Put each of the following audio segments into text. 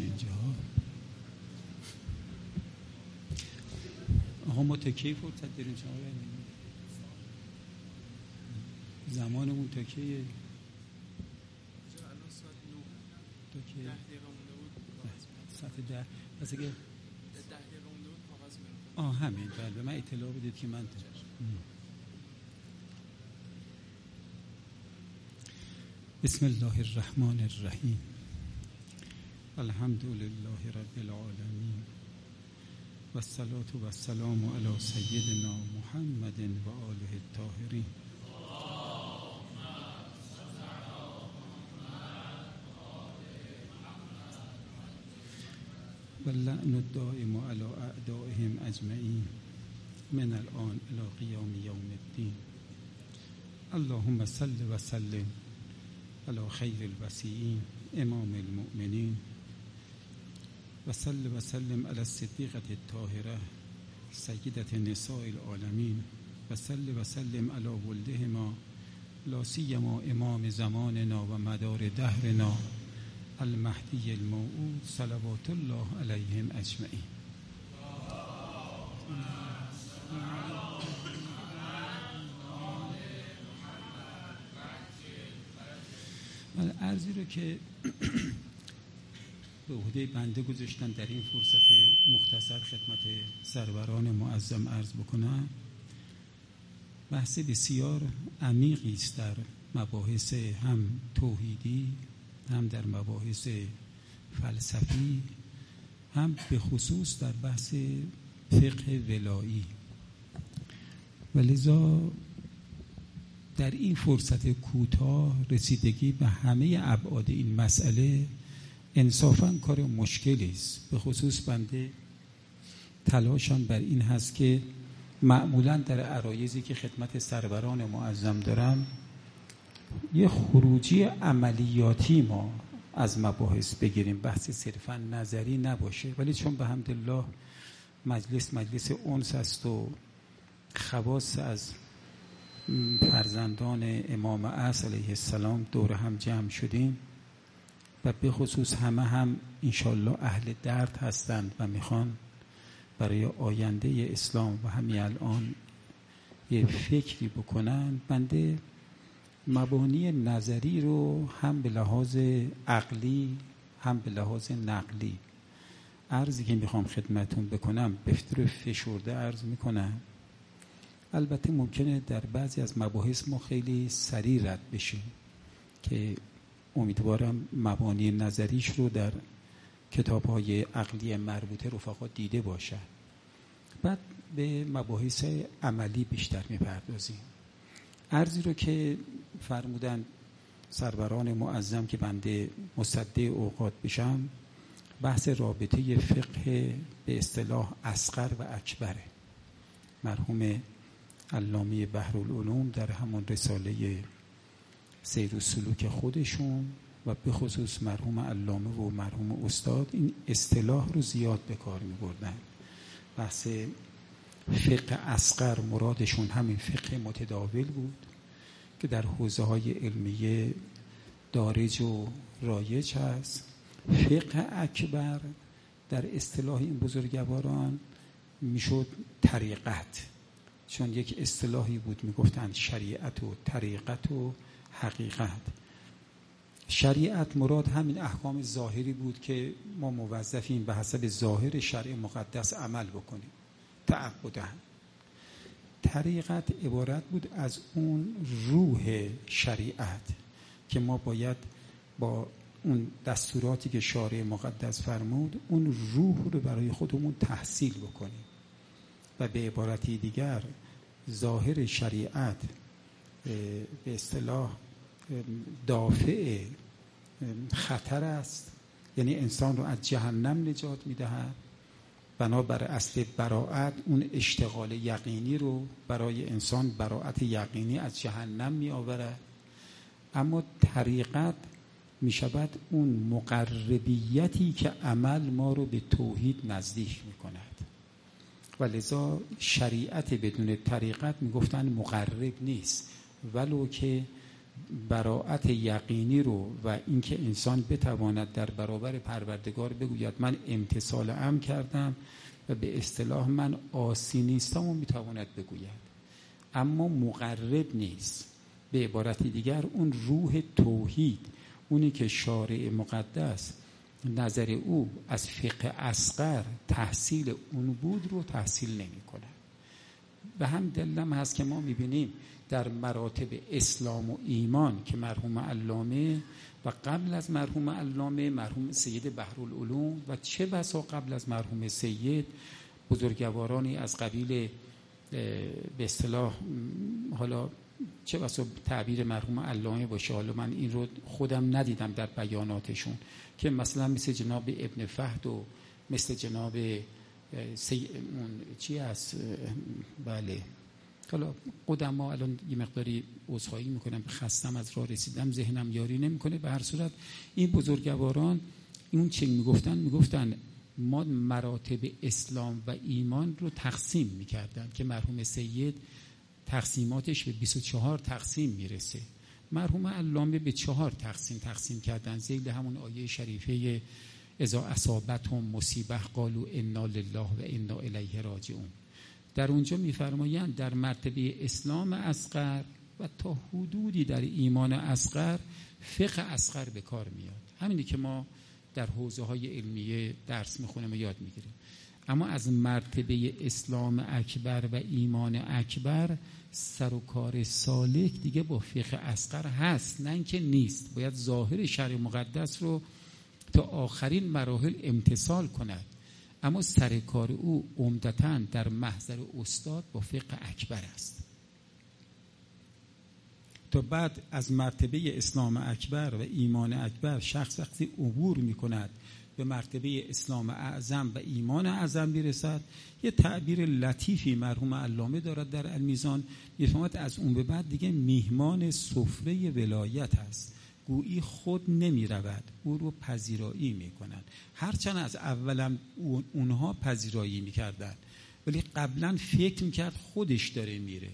اینجا. آقا ما تا کی فرصت داریم؟ شما زمانمون تا کیه؟ تا که صفحه ده. پس اگه آه همین. بله من اطلاع بدید که من بسم الله الرحمن الرحیم. الحمد لله رب العالمین و الصلاة و السلام علی سیدنا محمد و آله الطاهرین. و اللعن الدائم على اعدائهم اجمعین من الان الى قیام یوم الدین. اللهم صل و سلم على خیر الوسیعین امام المؤمنین. و صل و سلم على الصدیقة الطاهره سیدت نساء العالمین و صل و سلم على ولدهما لا سیما امام زماننا و مدار دهرنا المهدی الموعود صلوات الله علیهم اجمعین. من ارزی رو که به عهده بنده گذاشتن در این فرصت مختصر خدمت سروران معظم عرض بکنم. بحث بسیار عمیقی است در مباحث هم توحیدی هم در مباحث فلسفی هم به خصوص در بحث فقه ولایی. و لذا در این فرصت کوتاه رسیدگی به همه ابعاد این مسئله انصافا کار مشکلی است. به خصوص بنده تلاشم بر این هست که معمولا در عرایزی که خدمت سروران معظم دارم یه خروجی عملیاتی ما از مباحث بگیریم. بحث صرفا نظری نباشه ولی چون به الله مجلس مجلس اونس است و خواص از فرزندان امام عصر علیه السلام دور هم جمع شدیم و به خصوص همه هم انشالله اهل درد هستند و می‌خوان برای آینده اسلام و همین الان یه فکری بکنن بنده مبانی نظری رو هم به لحاظ عقلی هم به لحاظ نقلی عرضی که می‌خوام خدمتون بکنم بفتر فشرده عرض می‌کنم. البته ممکنه در بعضی از مباحث ما خیلی سریع رد بشیم که امیدوارم مبانی نظریش رو در کتاب های عقلی مربوطه رفقا دیده باشن بعد به مباحث عملی بیشتر می‌پردازیم. ارزی رو که فرمودن سروران معظم که بنده مصده اوقات بشم بحث رابطه فقه به اصطلاح اسقر و اکبره مرحوم علامه بحرالعلوم در همون رساله سیر و سلوک خودشون و به خصوص مرحوم علامه و مرحوم استاد این اصطلاح رو زیاد به کار می بردن بحث فقه اسقر مرادشون همین فقه متداول بود که در حوزه های علمیه دارج و رایج هست. فقه اکبر در اصطلاح این بزرگواران می‌شد طریقت چون یک اصطلاحی بود می‌گفتند شریعت و طریقت و حقیقت. شریعت مراد همین احکام ظاهری بود که ما موظفیم به حسب ظاهر شرع مقدس عمل بکنیم. تعبده طریقت عبارت بود از اون روح شریعت که ما باید با اون دستوراتی که شارع مقدس فرمود اون روح رو برای خودمون تحصیل بکنیم. و به عبارتی دیگر ظاهر شریعت به اصطلاح دافع خطر است. یعنی انسان رو از جهنم نجات می‌دهد. بنابر اصل براعت اون اشتغال یقینی رو برای انسان براعت یقینی از جهنم می آورد اما طریقت می شود اون مقربیتی که عمل ما رو به توحید نزدیک می کند و لذا شریعت بدون طریقت می گفتن مقرب نیست. ولو که براعت یقینی رو و اینکه انسان بتواند در برابر پروردگار بگوید من امتصال ام کردم و به اصطلاح من آسی نیستم و می‌تواند بگوید. اما مقرب نیست. به عبارت دیگر اون روح توحید اونی که شارع مقدس نظر او از فقه اسقر تحصیل اون بود رو تحصیل نمی کنه به هم دلم هست که ما می‌بینیم در مراتب اسلام و ایمان که مرحوم علامه و قبل از مرحوم علامه مرحوم سید بحرالعلوم و چه بسا قبل از مرحوم سید بزرگوارانی از قبیل به اصطلاح حالا چه بسا تعبیر مرحوم علامه باشه حالا من این رو خودم ندیدم در بیاناتشون که مثلا مثل جناب ابن فهد و مثل جناب سی... چی هست؟ بله. حالا قدما الان یه مقداری عذرخواهی می‌کنم خستم از راه رسیدم ذهنم یاری نمی‌کنه. به هر صورت این بزرگواران اون چه می‌گفتن؟ می‌گفتن ما مراتب اسلام و ایمان رو تقسیم می‌کردن که مرحوم سید تقسیماتش به 24 تقسیم می‌رسه. مرحوم علامه به چهار تقسیم تقسیم کردن. زیل همون آیه شریفه ازا اصابت هم مصیبه قالو انا لله و انا الیه راجعون در اونجا میفرمایند در مرتبه اسلام اسقر و تا حدودی در ایمان اسقر فقه اسقر به کار میاد. همینی که ما در حوزه های علمیه درس می‌خونیم و یاد می‌گیریم. اما از مرتبه اسلام اکبر و ایمان اکبر سر و کار سالک دیگه با فقه اسقر هست. نه اینکه نیست باید ظاهر شرع مقدس رو تا آخرین مراحل امتصال کند. اما سر کار او عمدتا در محضر استاد با فقه اکبر است. تا بعد از مرتبه اسلام اکبر و ایمان اکبر شخص وقتی عبور می کند به مرتبه اسلام اعظم و ایمان اعظم می‌رسد یه تعبیر لطیفی مرحوم علامه دارد در المیزان. می‌فهمد از اون به بعد دیگه میهمان سفره ولایت است گویی خود نمی رود. او رو پذیرایی می کنند هرچند از اولا اونها پذیرایی می کردن ولی قبلا فکر می کرد خودش داره میره.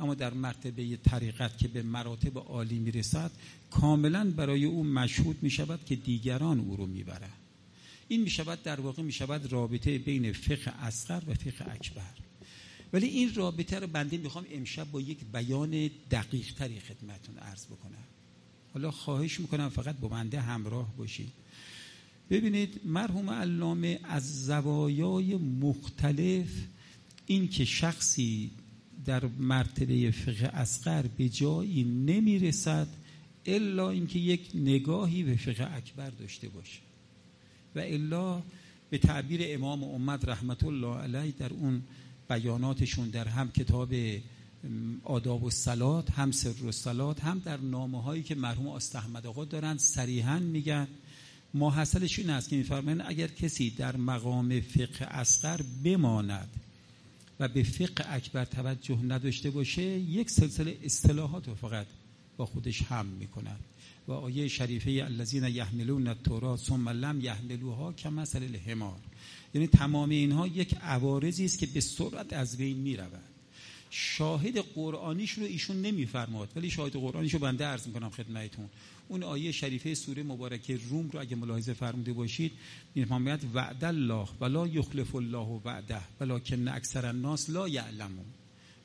اما در مرتبه طریقت که به مراتب عالی می رسد کاملا برای او مشهود می شود که دیگران او رو می برند. این می شود در واقع می شود رابطه بین فقه اصغر و فقه اکبر. ولی این رابطه رو بنده می‌خوام امشب با یک بیان دقیق تری خدمتون عرض بکنم. حالا خواهش می‌کنم فقط با بنده همراه باشید. ببینید مرحوم علامه از زوایای مختلف این که شخصی در مرتبه فقه اسقر به جایی نمی‌رسد الا اینکه یک نگاهی به فقه اکبر داشته باشه و الا به تعبیر امام امت رحمت الله علیه در اون بیاناتشون در هم کتاب آداب و سلات هم سر و سلات هم در نامه هایی که مرحوم استحمد آقا دارند صریحا میگن. ماحصلش این است که میفرمایند اگر کسی در مقام فقه اسقر بماند و به فقه اکبر توجه نداشته باشه یک سلسله اصطلاحات رو فقط با خودش هم می‌کند. و آیه شریفه الذین یحملون التوراة ثم لم یحملوها کمثل الحمار. یعنی تمام اینها یک عوارضی است که به سرعت از بین می‌رود. شاهد قرآنیش رو ایشون نمیفرماد. ولی شاهد قرآنیش رو بنده عرض می‌کنم خدمتتون. اون آیه شریفه سوره مبارکه روم رو اگه ملاحظه فرموده باشید میفرماید وعد الله ولا یخلف الله وعده ولکن اکثر الناس لا یعلمون.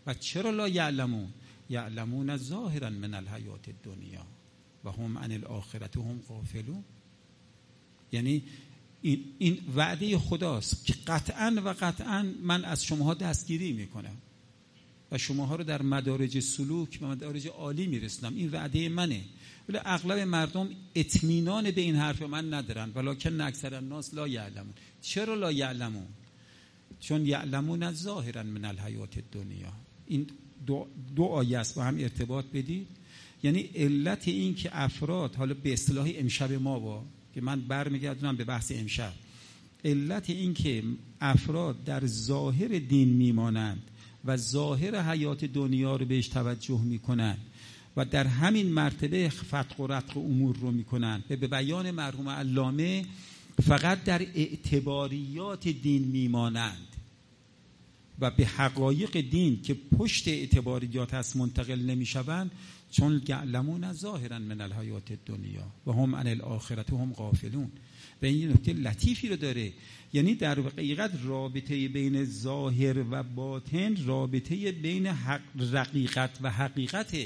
و چرا لا یعلمون؟ یعلمون ظاهرا من الحیات الدنیا و هم عن الاخرت هم غافلون. یعنی این, این وعده خداست که قطعا و قطعا من از شماها دستگیری می‌کنم. و شماها رو در مدارج سلوک و مدارج عالی میرسونم. این وعده منه. ولی اغلب مردم اطمینان به این حرف من ندارن. ولکن اکثر الناس لا یعلمون. چرا لا یعلمون؟ چون یعلمون ظاهرا من الحیات دنیا این دو, دو آیه است. با هم ارتباط بدید. یعنی علت این که افراد حالا به اصطلاح امشب ما با که من برمیگردونم به بحث امشب. علت این که افراد در ظاهر دین میمانند و ظاهر حیات دنیا رو بهش توجه می‌کنند و در همین مرتبه فتق و رتق امور رو می‌کنند و به بیان مرحوم علامه فقط در اعتباریات دین میمانند و به حقایق دین که پشت اعتباریات هست منتقل نمی‌شوند چون یعلمون ظاهرا من الحیات دنیا و هم عن الاخرت هم غافلون. و این نکته لطیفی رو داره یعنی در حقیقت رابطه بین ظاهر و باطن رابطه بین حق رقیقت و حقیقت.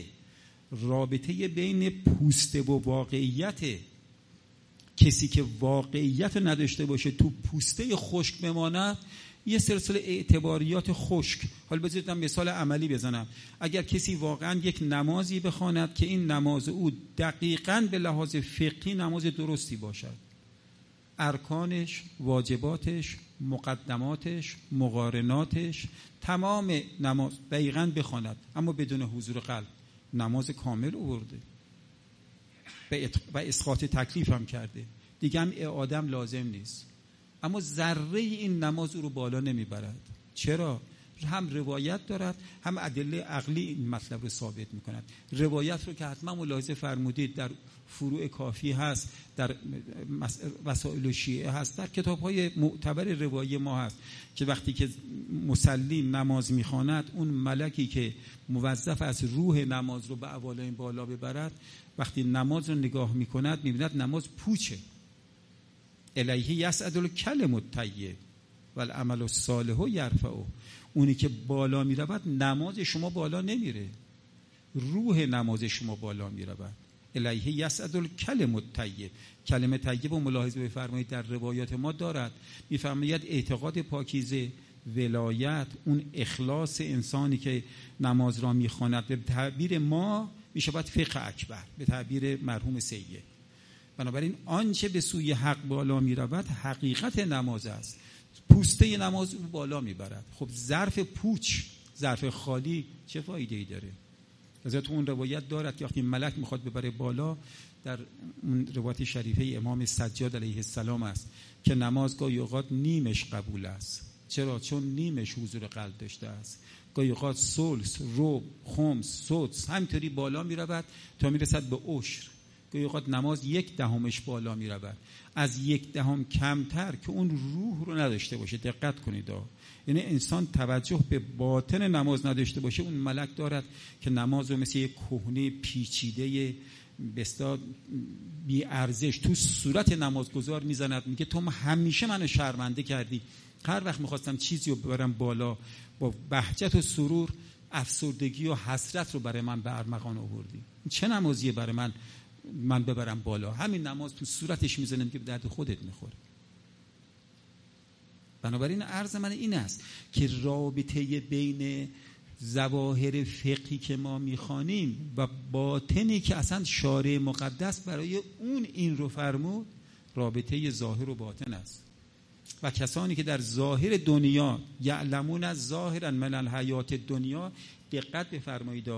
رابطه بین پوسته و واقعیت. کسی که واقعیت نداشته باشه تو پوسته خشک بماند یه سلسله اعتباریات خشک. حالا بذارید مثال عملی بزنم. اگر کسی واقعا یک نمازی بخواند که این نماز او دقیقا به لحاظ فقهی نماز درستی باشد ارکانش واجباتش مقدماتش مقارناتش تمام نماز دقیقا بخواند اما بدون حضور قلب نماز کامل آورده. و اسقاط تکلیف هم کرده. دیگه هم آدم لازم نیست. اما ذره این نماز او رو بالا نمی‌برد. چرا؟ هم روایت دارد هم ادله عقلی این مطلب رو ثابت می‌کند. روایت رو که حتما ملاحظه فرمودید در فروع کافی هست در وسائل شیعه هست در کتاب های معتبر روایی ما هست که وقتی که مسلیم نماز می‌خواند اون ملکی که موظف از روح نماز رو به این بالا ببرد وقتی نماز رو نگاه می‌کند می‌بیند نماز پوچه. الیه یسعد الکلم الطیب و العمل الصالح یرفعه. اونی که بالا می‌رود نماز شما بالا نمیره. روح نماز شما بالا می‌رود. الیه یسعد الکلم الطیب. کلمه طیب و ملاحظه بفرمایید در روایات ما دارد. میفرماید اعتقاد پاکیزه ولایت اون اخلاص انسانی که نماز را می‌خواند. به تعبیر ما می‌شود فقه اکبر به تعبیر مرحوم سید. بنابراین آنچه به سوی حق بالا می‌رود حقیقت نماز است. پوسته نماز او بالا می‌برد. خب ظرف پوچ ظرف خالی چه فایده ای داره؟ از تو اون روایت دارد که وقتی ملک می‌خواد ببره بالا در اون روایت شریفه امام سجاد علیه السلام است که نماز گاهی اوقات نیمش قبول است. چرا؟ چون نیمش حضور قلب داشته است. گاهی اوقات سلس روب خمس سدس همینطوری بالا می‌رود تا می‌رسد به عشر. گاهی اوقات نماز یک دهمش بالا می رود از یک دهم کمتر که اون روح رو نداشته باشه. دقت کنید یعنی انسان توجه به باطن نماز نداشته باشه. اون ملک دارد که نماز رو مثل یک کهنه پیچیده بستا بی ارزش تو صورت نمازگذار می‌زند. میگه تو همیشه منو شرمنده کردی. هر وقت می‌خواستم چیزی رو ببرم بالا با بهجت و سرور افسردگی و حسرت رو برای من به ارمغان آوردی. چه نمازیه برای من؟ من ببرم بالا. همین نماز تو صورتش می‌زنم که به درد خودت می‌خوره. بنابراین عرض من این است که رابطه بین زواهر فقهی که ما می‌خوانیم و باطنی که اصلا شارع مقدس برای اون این رو فرمود رابطه ظاهر و باطن است. و کسانی که در ظاهر دنیا یعلمون از ظاهرا من الحیات دنیا دقت بفرمایید.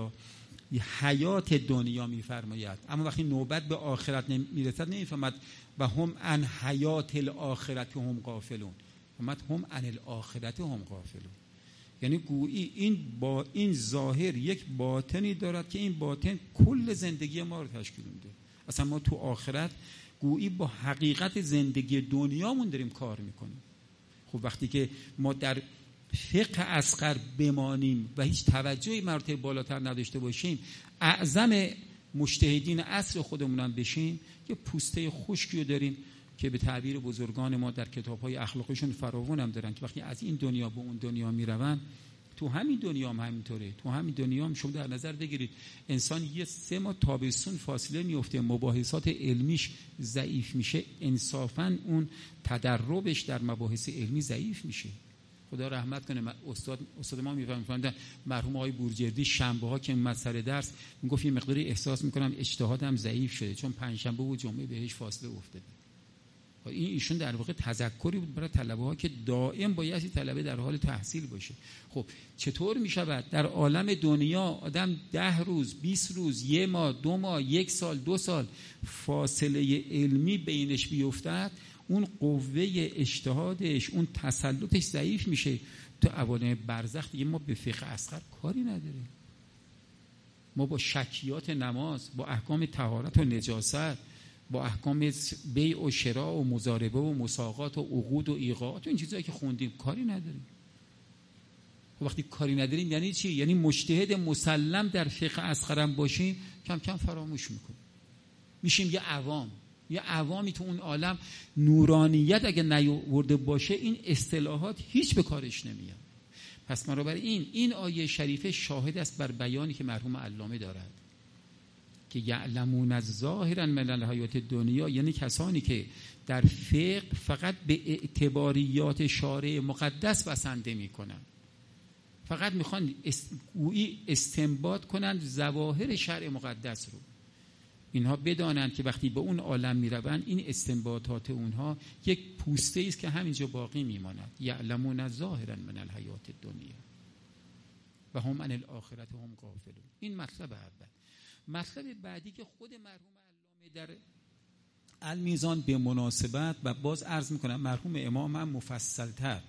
حیات دنیا میفرماید. اما وقتی نوبت به آخرت می‌رسد نمی‌فهمد. و هم ان حیات الاخرت هم غافلون. فهمد هم ان الاخرت هم غافلون. یعنی گویی این با این ظاهر یک باطنی دارد که این باطن کل زندگی ما رو تشکیل میده. اصلا ما تو آخرت گویی با حقیقت زندگی دنیامون داریم کار می‌کنیم. خب وقتی که ما در فقه اسقر بمانیم و هیچ توجهی مرتبه بالاتر نداشته باشیم اعظم مشتهدین اصر خودمونم بشیم یه پوسته خشکی رو داریم که به تعبیر بزرگان ما در کتاب های اخلاقشون فراوون هم دارن که وقتی از این دنیا به اون دنیا می‌روند تو همین دنیا هم همینطوره تو همین دنیا هم شما در نظر بگیرید. انسان یه سه ماه تابستون فاصله میفته مباحثات علمیش ضعیف میشه انصافا اون تدربش در مباحث علمی ضعیف میشه. خدا رحمت کنه. استاد استاد ما می‌فهمن مرحوم آقای بورجردی شنبه ها که سر درس می‌گفت یه مقداری احساس می‌کنم اجتهادم ضعیف شده چون پنج شنبه و جمعه بهش فاصله افتاده. خب این ایشون در واقع تذکری بود برای طلبه ها که دائم باید طلبه در حال تحصیل باشه. خب چطور می شود در عالم دنیا آدم ده روز 20 روز یه ماه دو ماه یک سال دو سال فاصله علمی بینش بیفتد؟ اون قوه اجتهادش اون تسلطش ضعیف میشه. تو عوالم برزخ دیگه ما به فقه اصغر کاری نداریم. ما با شکیات نماز با احکام تهارت و نجاست با احکام بیع و شراء و مزاربه و مساقات و عقود و ایقاعات و این چیزهایی که خوندیم کاری نداریم. خب وقتی کاری نداریم یعنی چی؟ یعنی مجتهد مسلم در فقه اسخرم باشیم کم کم فراموش می‌کنیم. میشیم یه عوام. یه عوامی تو اون عالم نورانیت اگه نیورده باشه این اصطلاحات هیچ به کارش نمیاد. پس برای این این آیه شریفه شاهد است بر بیانی که مرحوم علامه دارد. که یعلمون از ظاهرا من الحیات دنیا یعنی کسانی که در فقه فقط به اعتباریات شارع مقدس بسنده می‌کنن. فقط می‌خوان گویی استنباط کنند ظواهر شرع مقدس رو. اینها بدانند که وقتی به اون عالم می‌روند این استنباطات اونها یک پوسته است که همینجا باقی میماند. یعلمون ظاهرا من الحیات دنیا و هم ان الاخرت هم غافلون. این مطلب اول. مطلب بعدی که خود مرحوم علامه در المیزان به مناسبت و باز عرض می‌کنم مرحوم امام هم مفصلتر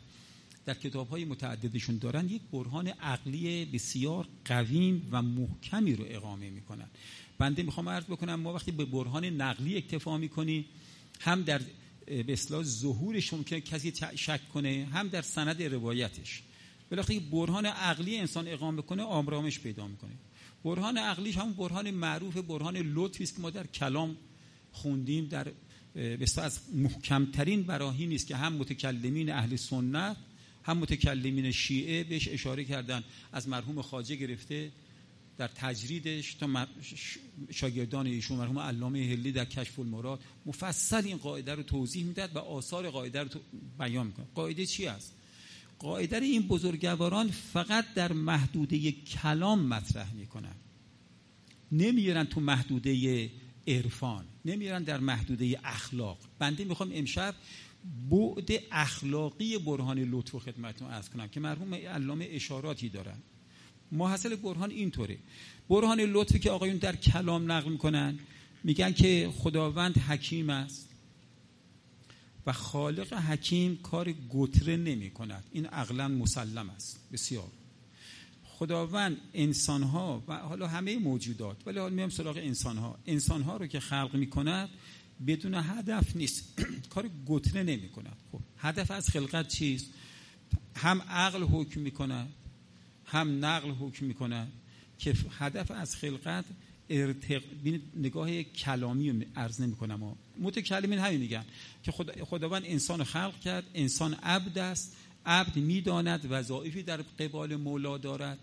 در کتاب های متعددشون دارن یک برهان عقلی بسیار قویم و محکمی رو اقامه می‌کنن. بنده می‌خوام عرض بکنم ما وقتی به برهان نقلی اکتفا می‌کنیم هم در به اصلاح ظهورش ممکن کسی شک کنه هم در سند روایتش. وقتی برهان عقلی انسان اقامه کنه آمرامش پیدا می‌کنه. برهان عقلیش هم برهان معروف برهان لطفی است که ما در کلام خوندیم در بسیار از محکمترین براهین است که هم متکلمین اهل سنت هم متکلمین شیعه بهش اشاره کردن از مرحوم خاجه گرفته. در تجریدش تا شاگردان ایشون مرحوم علامه هلی در کشف المراد مفصل این قاعده رو توضیح می‌داد و آثار قاعده رو بیان می‌کنه قاعده چی است؟ قاعده این بزرگواران فقط در محدوده کلام مطرح می‌کنن نمیرن تو محدوده عرفان نمیرن در محدوده اخلاق. بنده می‌خوام امشب بعد اخلاقی برهان لطف و خدمتتون ارز کنم که مرحوم علامه اشاراتی دارن. محصل برهان اینطوره. برهان لطفی که آقایون در کلام نقل می‌کنن میگن که خداوند حکیم است و خالق حکیم کار گتره نمی کند این عقلا مسلم است. بسیار. خداوند انسان ها و حالا همه موجودات ولی حالا میام سراغ انسان ها انسان ها رو که خلق می کند بدون هدف نیست. کار گتره نمی کند خب هدف از خلقت چیست؟ هم عقل حکم می کند هم نقل حکم می کند که هدف از خلقت ارتق... نگاه کلامی رو عرض نمی کنم و متکلمین همین میگن که خدا... خداوند انسان خلق کرد انسان عبد است عبد می‌داند وظایفی در قبال مولا دارد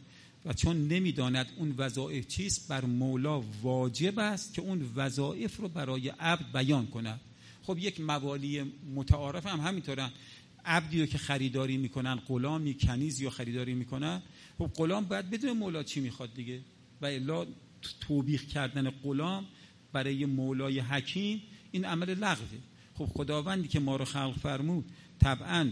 و چون نمی‌داند اون وظایف چیست؟ بر مولا واجب است که اون وظایف رو برای عبد بیان کند خب یک موالی متعارف هم همینطورن. عبدی رو که خریداری می‌کنن غلامی کنیز یا خریداری می‌کنن خب غلام باید بدون مولا چی می‌خواد دیگه. و الا توبیخ کردن غلام برای مولای حکیم این عمل لغوه خب خداوندی که ما رو خلق فرمود طبعا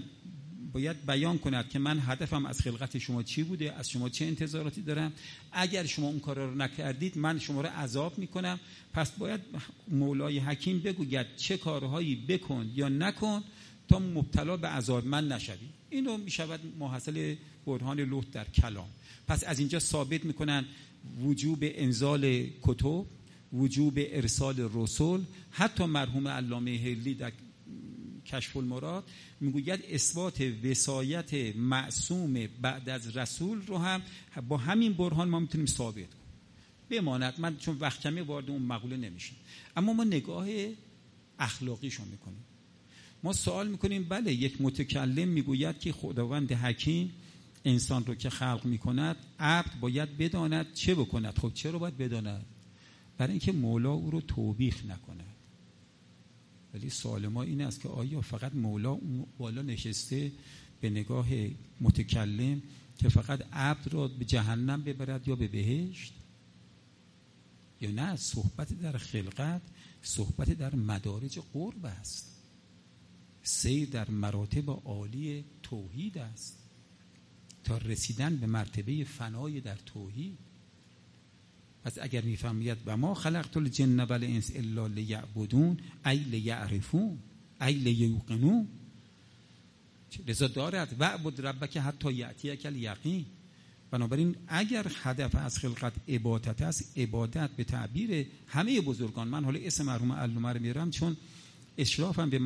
باید بیان کند که من هدفم از خلقت شما چی بوده از شما چه انتظاراتی دارم. اگر شما اون کار رو نکردید من شما رو عذاب می‌کنم. پس باید مولای حکیم بگوید چه کارهایی بکن یا نکن تا مبتلا به عذاب من نشوی. اینو می‌شود محصل برهان لوت در کلام. پس از اینجا ثابت می‌کنن وجوب انزال کتب وجوب ارسال رسول حتی مرحوم علامه هلی در کشف المراد می‌گوید اثبات وسایت معصوم بعد از رسول رو هم با همین برهان ما می‌تونیم ثابت کنیم. بماند من چون وقت کمی وارد اون مقوله نمیشیم اما ما نگاه اخلاقیشو می‌کنیم. ما سوال می‌کنیم بله یک متکلم می‌گوید که خداوند حکیم انسان رو که خلق می‌کند عبد باید بداند چه بکند؟ خب چرا باید بداند؟ برای اینکه مولا او رو توبیخ نکند. ولی سوال ما این است که آیا فقط مولا اون بالا نشسته به نگاه متکلم که فقط عبد را به جهنم ببرد یا به بهشت؟ یا نه صحبت در خلقت صحبت در مدارج قرب است. سیر در مراتب عالی توحید است. تا رسیدن به مرتبه فنای در توحید. پس اگر می‌فهمید و ما خلقت الجن و الانس الا لیعبدون ای لیعرفون ای لیوقنون. لذا دارد و عبد ربک حتی یعطی کل یقین بنابراین اگر هدف از خلقت عبادت است عبادت به تعبیر همه بزرگان. من حالا اسم مرحوم علامه رو میارم چون اشرافم به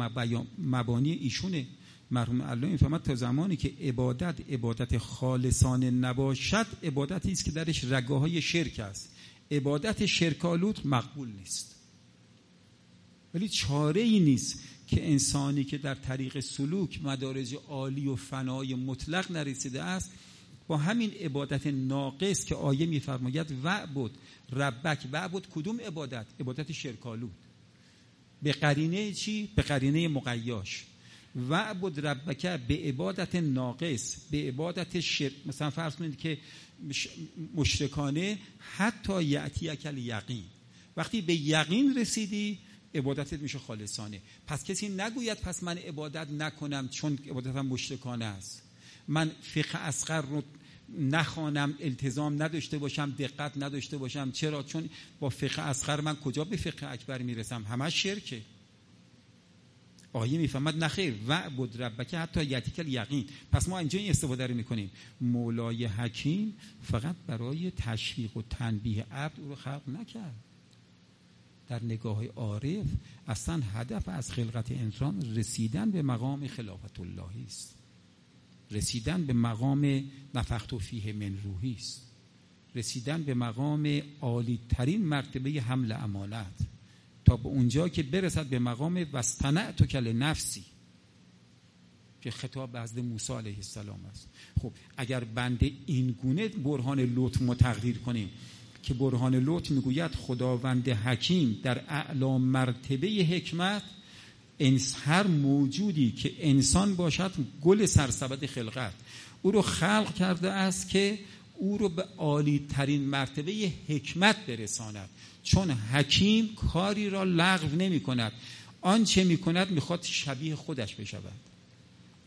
مبانی ایشونه. مرحوم الله می‌فهمد تا زمانی که عبادت عبادت خالصانه نباشد عبادتی است که درش رگه های شرک است. عبادت شرکالود مقبول نیست. ولی چاره ای نیست که انسانی که در طریق سلوک مدارج عالی و فنای مطلق نرسیده است با همین عبادت ناقص که آیه میفرماید وعبد ربک. وعبد کدوم عبادت؟ عبادت شرکالود به قرینه چی؟ به قرینه مقیاش. وعبد ربک به عبادت ناقص به عبادت شرک مثلا فرض کنید که مشرکانه حتی یعتی اکل یقین وقتی به یقین رسیدی عبادتت میشه خالصانه. پس کسی نگوید پس من عبادت نکنم چون عبادتم مشرکانه است. من فقه اصغر رو نخوانم التزام نداشته باشم دقت نداشته باشم. چرا؟ چون با فقه اصغر من کجا به فقه اکبر می‌رسم؟ همه شرکه. آیه می‌فهمد نخیر و بود ربکه حتی یتیکل یقین پس ما اینجا این استفاده رو می‌کنیم. مولای حکیم فقط برای تشویق و تنبیه عبد او رو خلق نکرد. در نگاه عارف اصلا هدف از خلقت انسان رسیدن به مقام خلافت اللهی است. رسیدن به مقام نفخت و فیه من روحی است. رسیدن به مقام عالی ترین مرتبه حمل امانت. تا به اونجا که برسد به مقام وستنع تو کل نفسی که خطاب از موسی علیه السلام است. خب اگر بنده این گونه برهان لطف ما تقدیر کنیم که برهان لطف می‌گوید خداوند حکیم در اعلا مرتبه حکمت هر موجودی که انسان باشد گل سرسبد خلقت او رو خلق کرده است که او رو به عالی ترین مرتبه حکمت برساند. چون حکیم کاری را لغو نمی کند. آنچه می کند می‌خواد شبیه خودش بشود.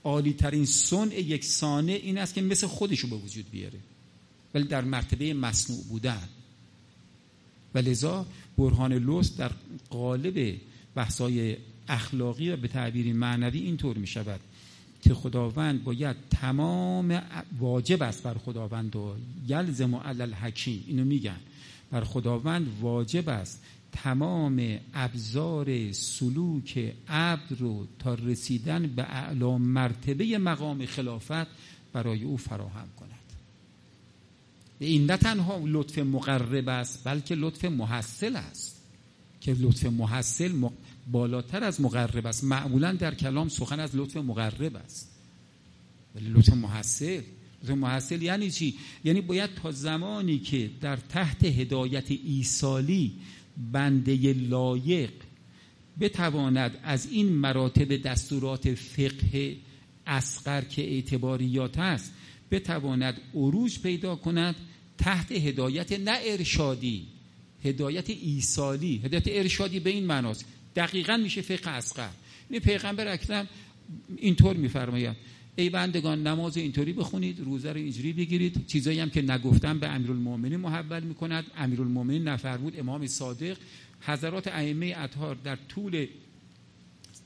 عالی ترین صنع یک سانه این است که مثل خودش رو به وجود بیاره. ولی در مرتبه مصنوع بودن. و لذا برهان لوس در قالب بحثای اخلاقی و به تعبیر معنوی اینطور می شود که خداوند باید تمام واجب است بر خداوند و یلزم و علل حکیم اینو میگن. بر خداوند واجب است. تمام ابزار سلوک عبد رو تا رسیدن به اعلا مرتبه مقام خلافت برای او فراهم کند. این نه تنها لطف مقرب است بلکه لطف محصل است. که لطف محصل بالاتر از مقرب است. معمولا در کلام سخن از لطف مقرب است. ولی لطف محصل محصل یعنی چی؟ یعنی باید تا زمانی که در تحت هدایت ایسالی بنده لایق بتواند از این مراتب دستورات فقه اسقر که اعتباریات است بتواند عروج پیدا کند تحت هدایت نه ارشادی هدایت ایسالی هدایت ارشادی به این معناست. دقیقا میشه فقه اسقر این پیغمبر اکرم اینطور میفرماید. ای بندگان نماز اینطوری بخونید روزه رو اینجوری بگیرید. چیزایی هم که نگفتم به امیرالمومنین محول می‌کند. امیرالمومنین نفرمود امام صادق. حضرات ائمه اطهار در طول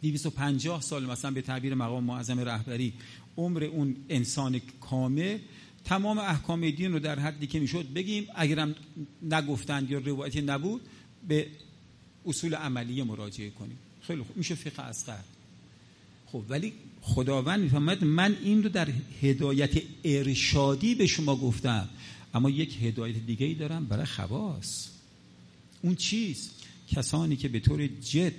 250 سال مثلا به تعبیر مقام معظم رهبری عمر اون انسان کامل تمام احکام دین رو در حدی که می‌شد بگیم. اگرم نگفتند یا روایتی نبود به اصول عملی مراجعه کنیم. خیلی خوب. میشه فقه اصغر خب ولی خداوند می‌فهمد من این رو در هدایت ارشادی به شما گفتم اما یک هدایت دیگه ای دارم برای خواص. اون چیز کسانی که به طور جد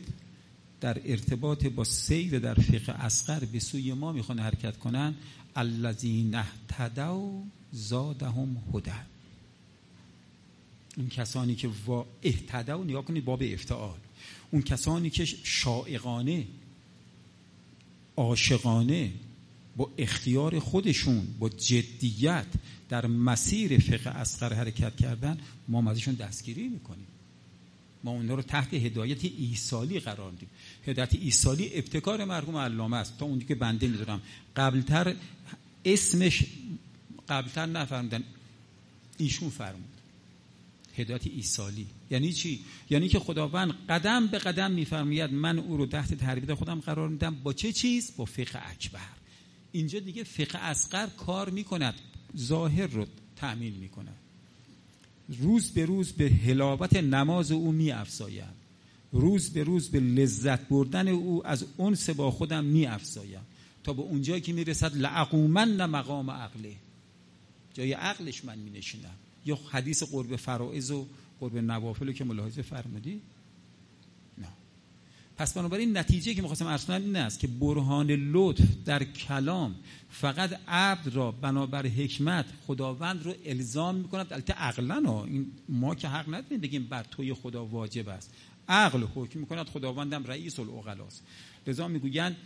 در ارتباط با سیر در فقه اسقر به سوی ما می‌خوان حرکت کنن الذین اهتدوا زادهم هدى. اون کسانی که وا اهتدوا نگاه کنید باب افتعال. اون کسانی که شائقانه عاشقانه با اختیار خودشون با جدیت در مسیر فقه اسقر حرکت کردن ما ازشون دستگیری می‌کنیم. ما اونا رو تحت هدایت ایسالی قرار دیم هدایت ایسالی ابتکار مرحوم علامه است. تا اونجا که بنده می‌دونم. قبلتر اسمش قبلتر نفرمودن ایشون فرمود. هدایت ایسالی یعنی چی؟ یعنی که خداوند قدم به قدم میفرماید من او رو تحت تربیت خودم قرار میدم. با چه چیز؟ با فقه اکبر. اینجا دیگه فقه اصغر کار می‌کند ظاهر رو تأمین می‌کند. روز به روز به حلاوت نماز او می روز به روز به لذت بردن او از اونس با خودم می تا به اونجایی که می‌رسد لعقومن مقام عقله. جای عقلش من می نشینم یا حدیث قرب فرائض و قرب نوافل که ملاحظه فرمودی؟ نه. پس بنابراین نتیجه که می‌خواستم ارز کنم این است که برهان لطف در کلام فقط عبد را بنابر حکمت خداوند رو الزام می‌کند. البته عقلا این ما که حق نداریم بگیم بر توی خدا واجب است. عقل حکم می‌کند خداوندم رئیس العقلاست. لذا می‌گویند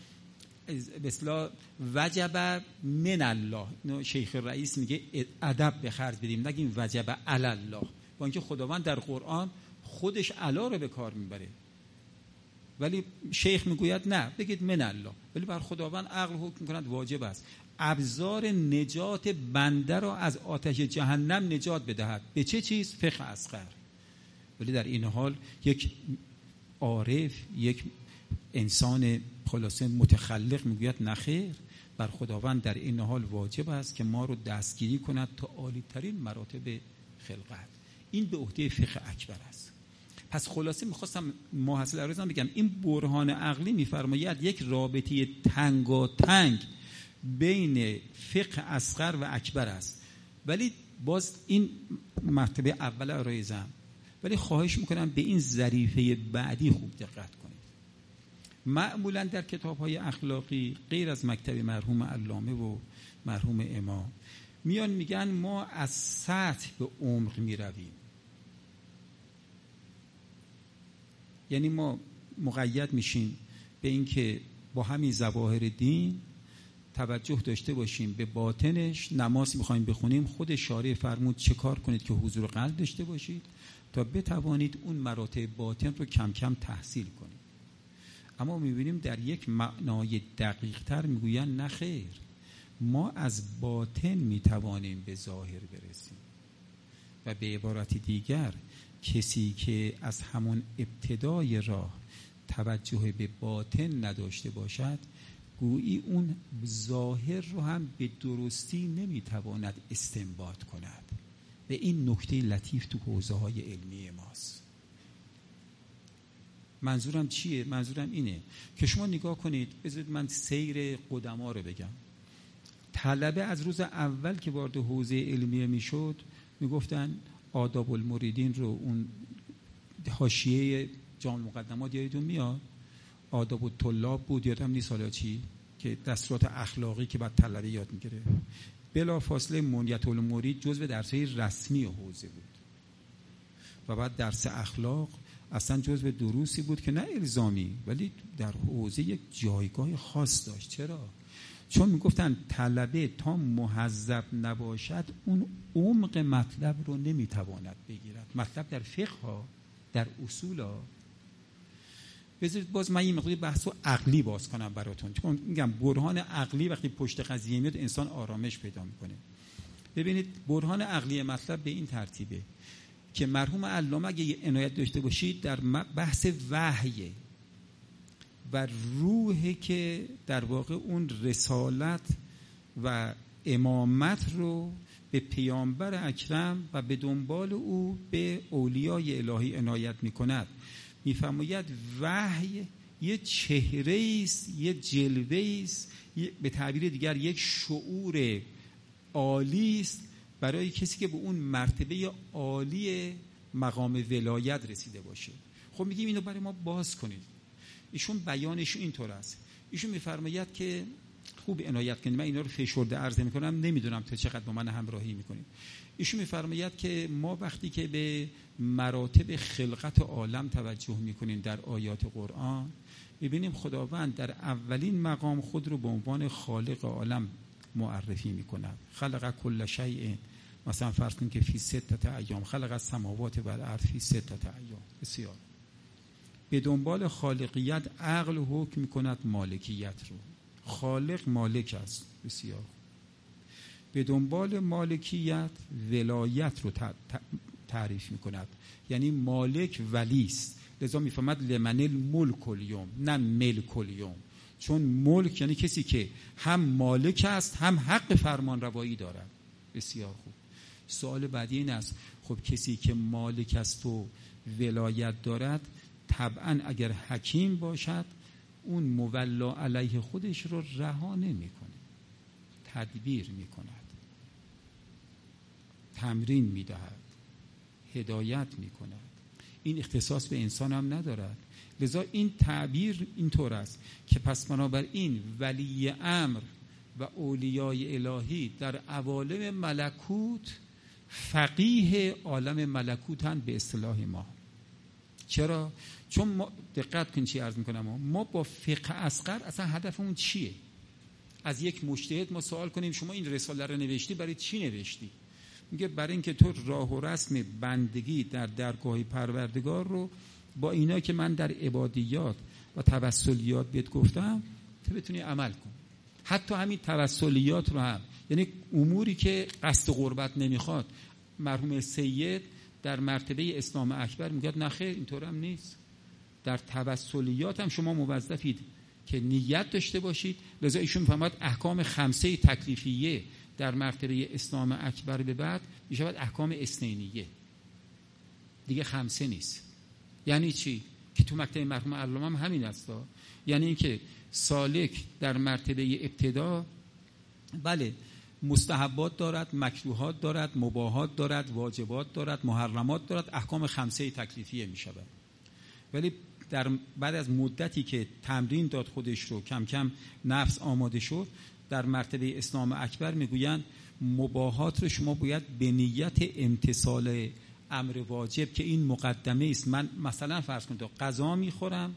به وجب من الله شیخ رئیس میگه ادب به خرج بدیم. نگیم وجب الله با اینکه خداوند در قرآن خودش علا رو به کار می‌بره. ولی شیخ می‌گوید نه بگید من الله ولی بر خداوند عقل حکم کند واجب است. ابزار نجات بنده را از آتش جهنم نجات بدهد. به چه چیز؟ فقه اصغر. ولی در این حال یک عارف یک انسان خلاصه متخلق می‌گوید نخیر. بر خداوند در این حال واجب است که ما رو دستگیری کند تا عالی ترین مراتب خلقت. این به عهده فقه اکبر است. پس خلاصه می‌خواستم محصل عرضم بگم این برهان عقلی میفرماید یک رابطه تنگ بین فقه اصغر و اکبر است. ولی باز این مرتبه اول عرایزم ولی خواهش می‌کنم به این ظریفه بعدی خوب دقت کنید. معمولا در کتاب های اخلاقی غیر از مکتب مرحوم علامه و مرحوم امام میان میگن ما از سطح به عمق می‌رویم. یعنی ما مقید میشیم به اینکه با همین ظواهر دین توجه داشته باشیم به باطنش نماز می‌خوایم بخونیم خود شارع فرمود چه کار کنید که حضور قلب داشته باشید تا بتوانید اون مراتب باطن رو کم کم تحصیل کنید. اما می‌بینیم در یک معنای دقیق تر می‌گوین نه ما از باطن می‌توانیم به ظاهر برسیم. و به عبارت دیگر کسی که از همون ابتدای راه توجه به باطن نداشته باشد گویی اون ظاهر رو هم به درستی نمی‌تواند استنباط کند. به این نکته لطیف تو حوزه های علمی ماست. منظورم چیه؟ منظورم اینه که شما نگاه کنید بذارید من سیر قدما رو بگم. طلبه از روز اول که وارد حوزه علمیه می‌شد می‌گفتن آداب المریدین رو اون حاشیه جامع مقدمات یادتون میاد؟ آداب و طلاب بود یادم نیست حالا چی؟ که دستورات اخلاقی که بعد طلبه یاد می‌گیره بلا فاصله منیت المرید جزء درس های رسمی حوزه بود. و بعد درس اخلاق اصلا جزء دروسی بود که نه الزامی ولی در حوزه یک جایگاه خاص داشت. چرا؟ چون می‌گفتن طلبه تا محذب نباشد اون عمق مطلب رو نمی‌تواند بگیرد. مطلب در فقه ها در اصول ها. بذارید باز من این مقداری بحث و عقلی باز کنم براتون. چون میگم برهان عقلی وقتی پشت قضیه میاد انسان آرامش پیدا می‌کنه. ببینید برهان عقلی مطلب به این ترتیبه. که مرحوم علامه اگه عنایت داشته باشید در بحث وحیه و روحی که در واقع اون رسالت و امامت رو به پیامبر اکرم و به دنبال او به اولیای الهی عنایت می کند میفرماید وحی یه چهره است یه جلوه است به تعبیر دیگر یک شعور عالی است برای کسی که به اون مرتبه عالی مقام ولایت رسیده باشه. خب میگیم اینو برای ما باز کنید. ایشون بیانش اینطور است. ایشون میفرماید که خوب عنایت کنید. من اینا رو فشرده عرض می‌کنم. نمی‌دونم تا چقدر با من همراهی می‌کنید. ایشون میفرماید که ما وقتی که به مراتب خلقت عالم توجه می‌کنیم در آیات قرآن می‌بینیم خداوند در اولین مقام خود رو به عنوان خالق عالم معرفی می‌کند خلق کل شیء. مثلا فرض کنید که فی ستت ایام خلق السماوات و الارض فی ستت ایام بسیار. به دنبال خالقیت عقل حکم کند مالکیت رو. خالق مالک است. بسیار. به دنبال مالکیت ولایت رو تعریف می کند یعنی مالک ولی است. لذا می‌فهمد لمن الملک الیوم نه ملک الیوم. چون ملک یعنی کسی که هم مالک است هم حق فرمان روایی دارد. بسیار خوب. سوال بعدی این است. خب کسی که مالک است و ولایت دارد طبعا اگر حکیم باشد اون مولا علیه خودش رو رها نمی‌کنه. تدبیر می‌کند. تمرین می‌دهد. هدایت می‌کند. این اختصاص به انسان هم ندارد. لذا این تعبیر اینطور است که پس بنابراین ولی امر و اولیای الهی در عوالم ملکوت فقیه عالم ملکوتن به اصطلاح ما چرا؟ چون ما دقت کن چی عرض می‌کنم ما با فقه اسقر اصلا هدفمون چیه؟ از یک مجتهد ما سوال کنیم شما این رساله رو نوشتی برای چی نوشتی؟ میگه برای اینکه تو راه و رسم بندگی در درگاه پروردگار رو با اینا که من در عبادیات و توسلیات بهت گفتم تو بتونی عمل کن. حتی همین توسلیات رو هم. یعنی اموری که قصد قربت نمی‌خواد. مرحوم سید در مرتبه اسلام اکبر میگه نخیر اینطور هم نیست. در توسلیات هم شما موظفید که نیت داشته باشید. لذا ایشون فهمد احکام خمسه تکلیفیه در مرتبه اسلام اکبر به بعد می‌شود احکام اسنینیه. دیگه خمسه نیست. یعنی چی؟ که تو مکتب مرحوم علامه هم همین است یعنی اینکه سالک در مرتبه ابتدا بله مستحبات دارد مکروهات دارد مباهات دارد واجبات دارد محرمات دارد احکام خمسه تکلیفیه می شود. ولی در بعد از مدتی که تمرین داد خودش رو کم کم نفس آماده شد در مرتبه اسلام اکبر می‌گویند مباهات رو شما باید به نیت امتصال امر واجب که این مقدمه است. من مثلا فرض کنید غذا می‌خورم.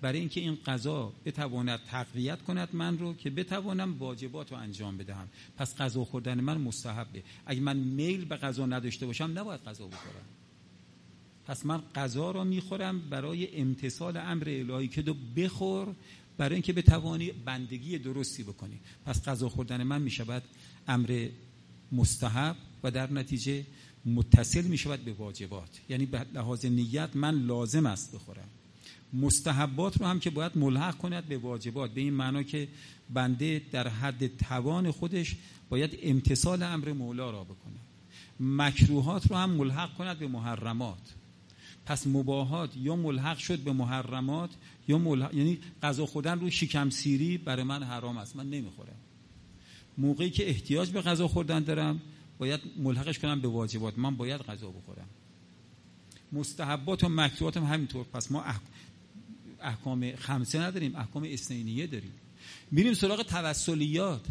برای اینکه این قضا بتواند تقویت کند من رو که بتوانم واجبات رو انجام بدهم. پس قضا خوردن من مستحبه. اگه من میل به قضا نداشته باشم نباید قضا بخورم. پس من قضا رو می‌خورم برای امتصال امر الهی که دو بخور برای اینکه بتوانی بندگی درستی بکنی. پس قضا خوردن من می‌شود امر مستحب و در نتیجه متصل می‌شود به واجبات. یعنی به لحاظ نیت من لازم است بخورم. مستحبات رو هم که باید ملحق کند به واجبات. به این معنا که بنده در حد توان خودش باید امتصال امر مولا را بکنه. مکروهات رو هم ملحق کند به محرمات. پس مباهات یا ملحق شد به محرمات یا ملحق یعنی غذا خوردن رو شکم سیری برای من حرام است. من نمی‌خورم. موقعی که احتیاج به غذا خوردن دارم باید ملحقش کنم به واجبات. من باید غذا بخورم. مستحبات و مکروهات هم همینطور. پس ما احکام خمسه نداریم احکام اسنینیه داریم. میریم سراغ توسلیات.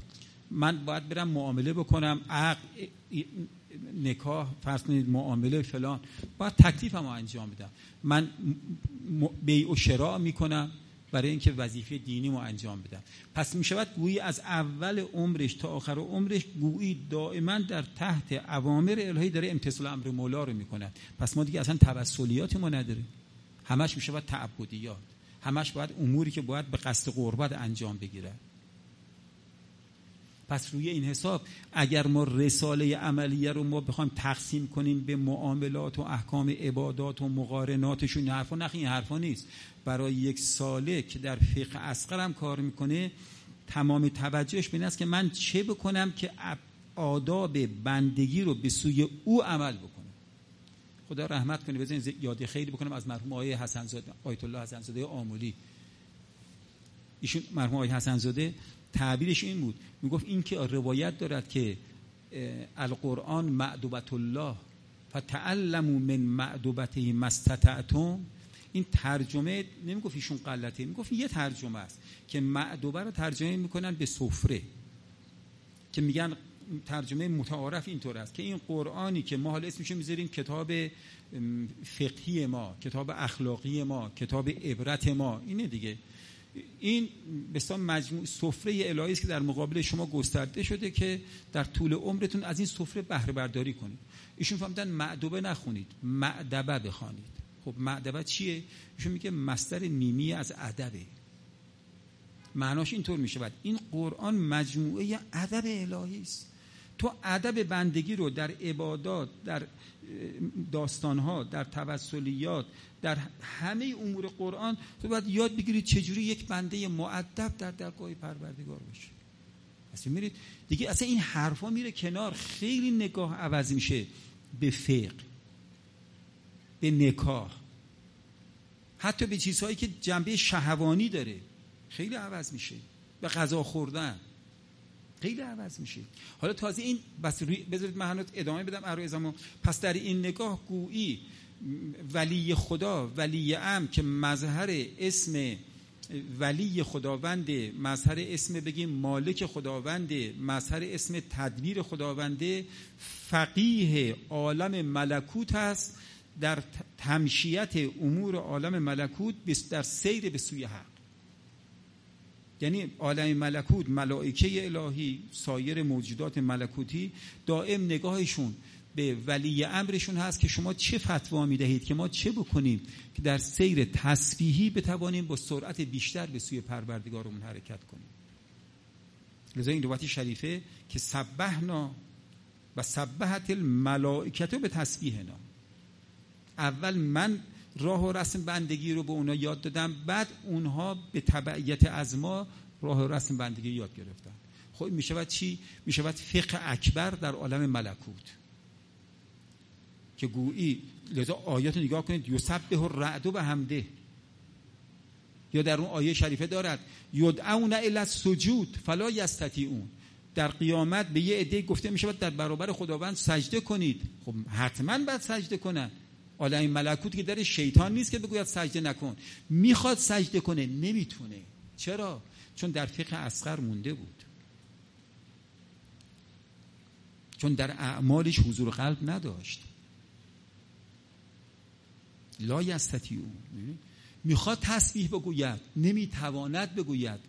من باید برم معامله بکنم. عقل نکاح فرض کنید معامله فلان. باید تکلیفمو انجام بدم. من بیع و شراع می‌کنم. برای اینکه وظیفه دینی رو انجام بدم پس می شود گویی از اول عمرش تا آخر عمرش گویی دائما در تحت اوامر الهی داره امتصال امر مولا رو می‌کنه پس ما دیگه اصلا توسلیات ما نداریم. همش می شود تعبدیات. همش باید اموری که باید به قصد قربت انجام بگیره پس روی این حساب اگر ما رساله عملیه رو ما بخوایم تقسیم کنیم به معاملات و احکام عبادات و مقارناتشون این حرفا نخی این حرفا نیست. برای یک ساله که در فقه اسقر هم کار می‌کنه تمام توجهش به است که من چه بکنم که آداب بندگی رو به سوی او عمل بکنم. خدا رحمت کنه بزنین یاد خیلی بکنم از مرحوم آقای حسنزاده آیت الله حسنزاده آمولی. ایشون مرحوم آقای حسنزاده تعبیرش این بود. می‌گفت این که روایت دارد که القرآن معدوبت الله فتعلموا من معدوبته مستطعتم این ترجمه نمی‌گفت ایشون غلطه می‌گفت یه ترجمه است که معدوبه رو ترجمه می‌کنن به سفره. که میگن ترجمه متعارف اینطور است که این قرآنی که ما حالا اسمش می‌ذاریم کتاب فقهی ما کتاب اخلاقی ما کتاب عبرت ما اینه دیگه. این بسیار مجموع سفره الهی است که در مقابل شما گسترده شده که در طول عمرتون از این سفره بهره برداری کنید. ایشون فهمیدن معدوبه نخونید معدبه بخوانید. خب معدبه چیه؟ ایشون میگه مستر میمی از ادبه. معناش اینطور میشه. این قرآن مجموعه ادب الهی است. تو ادب بندگی رو در عبادات در داستانها در توسلیات در همه امور قرآن تو باید یاد بگیرید چجوری یک بنده معدب در درگاه پروردگار باشه. اصلا میرید دیگه اصلا این حرفا میره کنار. خیلی نگاه عوض میشه به فقه به نکاح حتی به چیزهایی که جنبه شهوانی داره. خیلی عوض میشه. به غذا خوردن. خیلی عوض میشه. حالا تازه این بس بذارید من ادامه بدم ازمو پس در این نگاه گویی ولی خدا ولی ام که مظهر اسم ولی خداوند مظهر اسم بگیم مالک خداوند مظهر اسم تدبیر خداونده فقیه عالم ملکوت است. در تمشیت امور عالم ملکوت در سیر به سوی حق. یعنی عالم ملکوت ملائکه الهی سایر موجودات ملکوتی دائم نگاهشون به ولی امرشون هست که شما چه فتوا می دهید که ما چه بکنیم که در سیر تسبیحی بتوانیم با سرعت بیشتر به سوی پروردگارمون حرکت کنیم؟ لذا این روایت شریفه که سبحنا و سبحت الملائکت به تسبیحنا. اول من راه و رسم بندگی رو به اونا یاد دادم بعد اونها به تبعیت از ما راه و رسم بندگی یاد گرفتن. خب می شود چی؟ می شود فقه اکبر در عالم ملکوت. که گویی لذا آیات نگاه کنید یسبه رعدو به همده یا در اون آیه شریفه دارد یدعون الی سجود فلا یستطیعون. در قیامت به یه عده گفته می شود در برابر خداوند سجده کنید. خب حتما باید سجده کنن. عالم ملکوت که در شیطان نیست که بگوید سجده نکن. می‌خواد سجده کنه نمی‌تونه. چرا؟ چون در فقه اسقر مونده بود. چون در اعمالش حضور قلب نداشت. لا یستطیعون. می‌خواد تسبیح بگوید نمی‌تواند بگوید.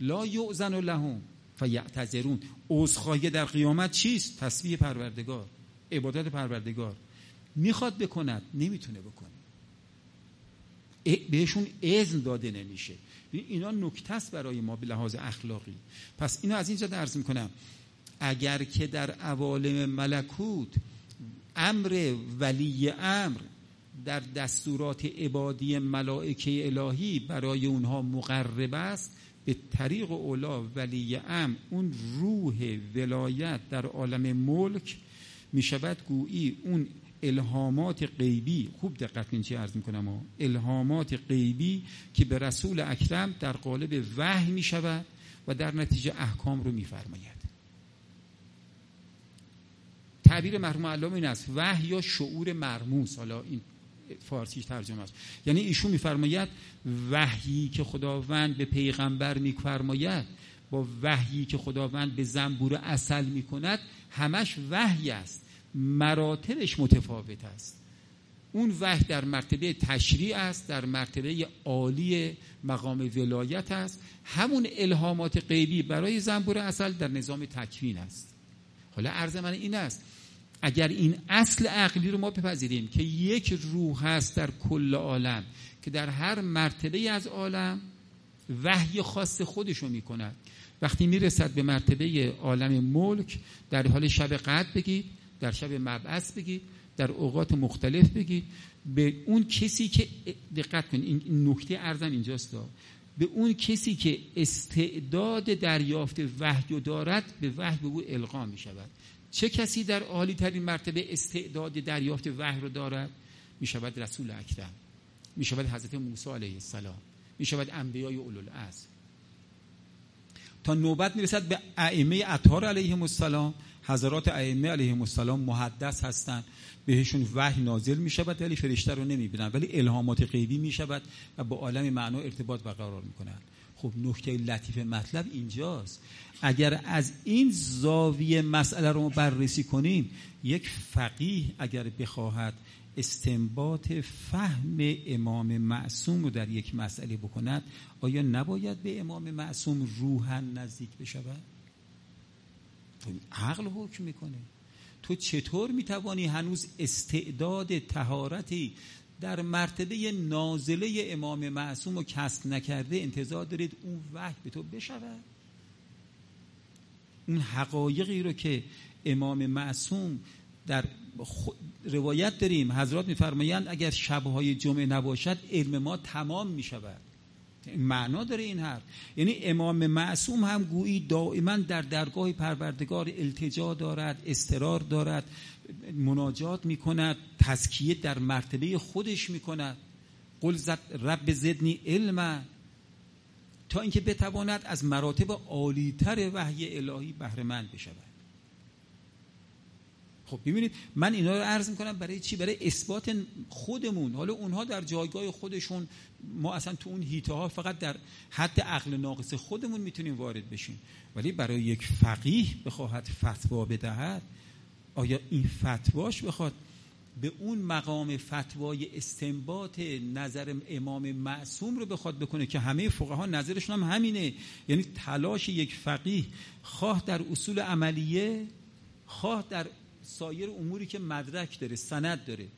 لا یعزن لهم فیعتذرون. عذرخواهی در قیامت چیست؟ تسبیح پروردگار عبادت پروردگار. می‌خواد بکند نمی‌تونه بکنه. بهشون اذن داده نمیشه. اینا نکته است برای ما به لحاظ اخلاقی. پس اینو از اینجا درز می‌کنم. اگر که در عوالم ملکوت امر ولی امر در دستورات عبادی ملائکه الهی برای اونها مقرب است به طریق اولا ولی ام اون روح ولایت در عالم ملک می شود گویی اون الهامات غیبی. خوب دقت کنید چی عرض می‌کنم الهامات غیبی که به رسول اکرم در قالب وحی می شود و در نتیجه احکام رو میفرماید تعبیر مرحوم علام این است. وحی یا شعور مرموز. حالا این فارسیش ترجمه است. یعنی ایشون میفرماید وحیی که خداوند به پیغمبر میفرماید با وحیی که خداوند به زنبور اصل می‌کند همش وحی است. مراتبش متفاوت است. اون وحی در مرتبه تشریع است در مرتبه عالی مقام ولایت است. همون الهامات غیبی برای زنبور اصل در نظام تکوین است. حالا عرض من این است. اگر این اصل عقلی رو ما بپذیریم که یک روح هست در کل عالم که در هر مرتبه از عالم وحی خاص خودش رو می‌کند. وقتی می‌رسد به مرتبه عالم ملک در حال شب قد بگید در شب مبعث بگید در اوقات مختلف بگید. به اون کسی که دقت کنید این نکته ارزم اینجاست. به اون کسی که استعداد دریافت وحی دارد به وحی به او القا می شود چه کسی در عالی ترین مرتبه استعداد دریافت وحی رو دارد؟ می شود رسول اکرم. می شود حضرت موسی علیه السلام. می شود انبیای اولوالعزم تا نوبت می‌رسد به ائمه اطهار علیهم السلام حضرات ائمه علیهم السلام محدث هستند. بهشون وحی نازل می شود ولی فرشته رو نمی بینن ولی الهامات غیبی می شود و با عالم معنا ارتباط برقرار می کنند خب نکته لطیف مطلب اینجاست اگر از این زاویه مسئله رو بررسی کنیم یک فقیه اگر بخواهد استنباط فهم امام معصوم رو در یک مسئله بکند آیا نباید به امام معصوم روحا نزدیک بشود؟ تو عقل حکم می‌کنه تو چطور می‌توانی هنوز استعداد تهارتی در مرتبه نازله امام معصوم رو کسب نکرده انتظار دارید اون وحی به تو بشود؟ اون حقایقی رو که امام معصوم در روایت داریم. حضرات میفرمایند اگر شبهای جمعه نباشد علم ما تمام می‌شود. معنا داره این حرف. یعنی امام معصوم هم گویی دائما در درگاه پروردگار التجا دارد استرار دارد. مناجات می‌کند تزکیه در مرتبه خودش می‌کند. قل رب زدنی علم تا اینکه بتواند از مراتب عالیتر وحی الهی بهره مند بشود. خب ببینید من اینا رو عرض می‌کنم برای چی؟ برای اثبات خودمون. حالا اونها در جایگاه خودشون ما اصلا تو اون هیته ها فقط در حد عقل ناقص خودمون می‌تونیم وارد بشیم. ولی برای یک فقیه بخواهد فتوا بدهد آیا این فتواش بخواد به اون مقام فتوای استنباط نظر امام معصوم رو بخواد بکنه که همه فقها نظرشون هم همینه؟ یعنی تلاش یک فقیه خواه در اصول عملیه خواه در سایر اموری که مدرک داره سند داره.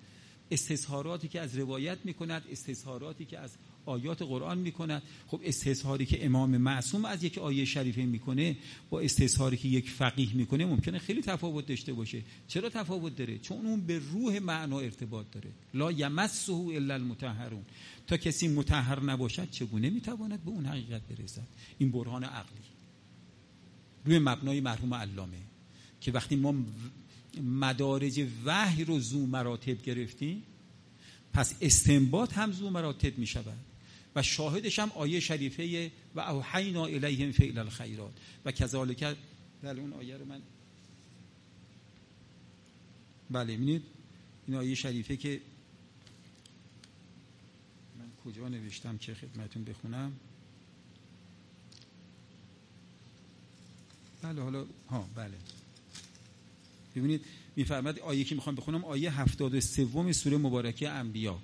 استظهاراتی که از روایت می‌کند استظهاراتی که از آیات قرآن می‌کند. خب استظهاری که امام معصوم از یک آیه شریفه می‌کنه با استظهاری که یک فقیه می‌کنه ممکنه خیلی تفاوت داشته باشه. چرا تفاوت داره؟ چون اون به روح معنا ارتباط داره. لا یمسه الا المطهرون تا کسی مطهر نباشد چگونه می‌تواند به اون حقیقت برسد؟ این برهان عقلی. روی مبنای مرحوم علامه که وقتی ما مدارج وحی رو زو مراتب گرفتیم پس استنباط هم زو مراتب می شود و شاهدش هم آیه شریفه و اوحینا الیهم فعل الخیرات. و کذالک در اون آیه رو من بله می‌بینید؟ این آیه شریفه که من کجا نوشتم که خدمتون بخونم؟ بله حالا ها بله. ببینید میفرماد آیه که می‌خوام بخونم آیه 73 سوره مبارکه انبیا.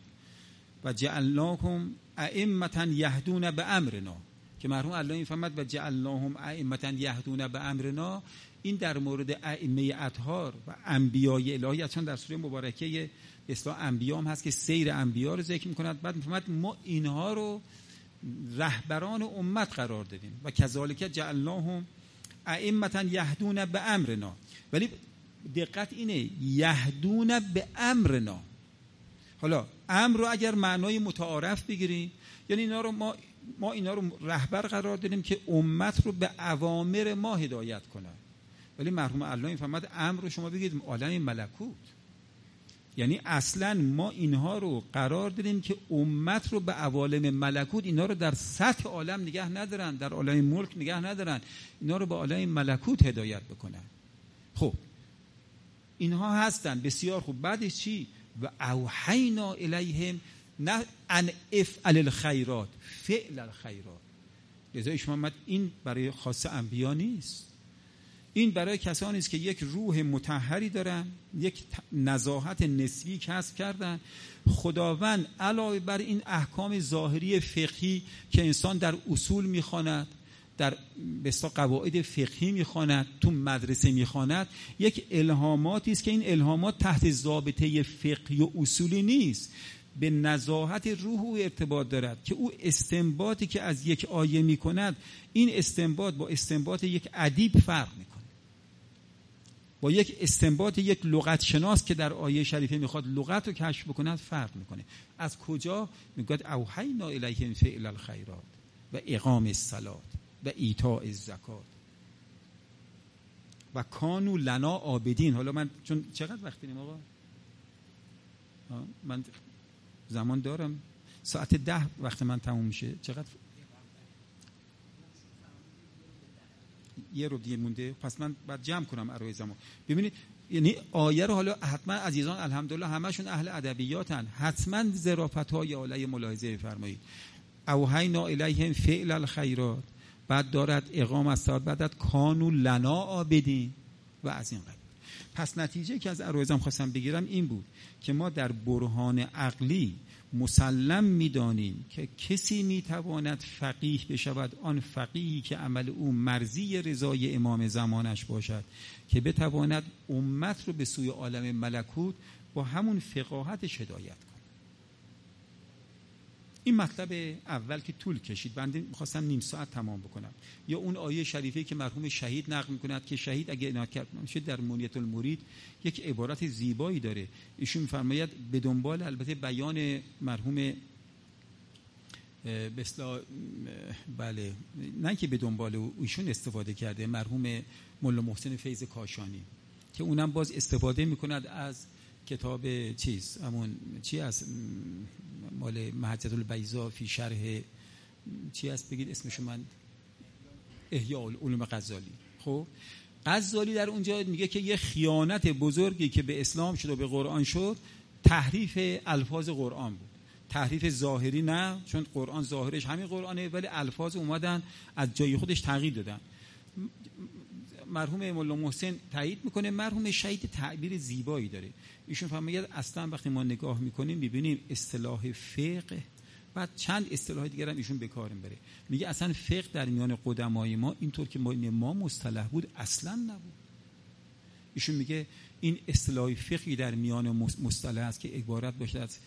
و جعلناهم ائمه یهدون به امرنا که مرحوم الله میفرماد و جعلناهم ائمه یهدون به امرنا. این در مورد ائمه اطهار و انبیای الهی چون در سوره مبارکه اصلاح انبیا هم هست که سیر انبیا رو ذکر می‌کند. بعد میفرماد ما اینها رو رهبران امت قرار دادیم و کذالک جعلناهم ائمه یهدون به امرنا. ولی دقت اینه یهدون به امرنا. حالا امر رو اگر معنای متعارف بگیریم یعنی اینا رو ما ما اینا رو رهبر قرار دادیم که امت رو به اوامر ما هدایت کنن. ولی مرحوم الله این فهمد امر رو شما بگید عالم ملکوت. یعنی اصلا ما اینها رو قرار دادیم که امت رو به عوالم ملکوت اینا رو در سطح عالم نگه ندارن در عالم ملک نگه ندارن اینا رو به عالم ملکوت هدایت بکنن. خب اینها هستن بسیار خوب. بعدش چی؟ و اوحینا الیهم نه ان افعل الخیرات فعل الخیرات. لذا شما این برای خاص انبیا نیست. این برای کسانی است که یک روح متحری دارن یک نزاحت نسبی کسب کردن. خداوند علاوه بر این احکام ظاهری فقهی که انسان در اصول می‌خواند در بستا قواعد فقهی می‌خواند تو مدرسه می‌خواند یک الهاماتی است که این الهامات تحت ضابطه فقهی و اصولی نیست. به نزاحت روح او ارتباط دارد که او استنباطی که از یک آیه می‌کند این استنباط با استنباط یک ادیب فرق می‌کنه با یک استنباط یک لغت شناس که در آیه شریفه می‌خواد لغت رو کشف بکند فرق می‌کنه. از کجا؟ می‌گوید اوحینا الیهم فعل الخیرات و اقام الصلات. و ایتاء الزکات. و کانو لنا آبدین حالا من چون چقدر وقت داریم آقا؟ من زمان دارم. ساعت ده وقت من تموم میشه. چقدر؟ یه رو دیگه مونده. پس من بعد جمع کنم اروی زمان. ببینید یعنی آیه رو حالا حتما عزیزان الحمدلله همشون اهل ادبیاتن. حتما ظرافت های علیه ملاحظه فرمایید. اوهینا الیهم فعل الخیرات. بعد دارد اقام است بعد کانو لنا آبدین و از این قبیل. پس نتیجه که از ارویزم خواستم بگیرم این بود که ما در برهان عقلی مسلم می‌دانیم که کسی می‌تواند فقیه بشود آن فقیهی که عمل او مرزی رضای امام زمانش باشد که بتواند امت رو به سوی عالم ملکوت با همون فقاهت هدایت کند. این مطلب اول که طول کشید بنده می‌خواستم نیم ساعت تمام بکنم. یا اون آیه شریفه که مرحوم شهید نقل می‌کند که شهید اگه کرد در مونیت المرید یک عبارت زیبایی داره. ایشون میفرماید به دنبال البته بیان مرحوم بسلا بله نه که به دنبال ایشون استفاده کرده مرحوم ملا محسن فیض کاشانی که اونم باز استفاده می‌کند از کتاب چیز؟ همون چی از مال محجت البیضا فی شرح چی هست؟ بگید اسمشو من. احیاء علوم غزالی. خب؟ غزالی در اونجا میگه که یه خیانت بزرگی که به اسلام شد و به قرآن شد تحریف الفاظ قرآن بود. تحریف ظاهری نه چون قرآن ظاهرش همین قرآنه ولی الفاظ اومدن از جای خودش تغییر دادن. مرحوم مولا محسن تایید می‌کنه. مرحوم شهید تعبیر زیبایی داره. ایشون فهمید اصلا وقتی ما نگاه می‌کنیم می‌بینیم اصطلاح فقه بعد چند اصطلاح دیگر هم ایشون بکارم بره میگه اصلا فقه در میان قدمای ما اینطور که ما مصطلح بود اصلا نبود. ایشون میگه این اصطلاح فقهی در میان مصطلح است که عبارت باشه از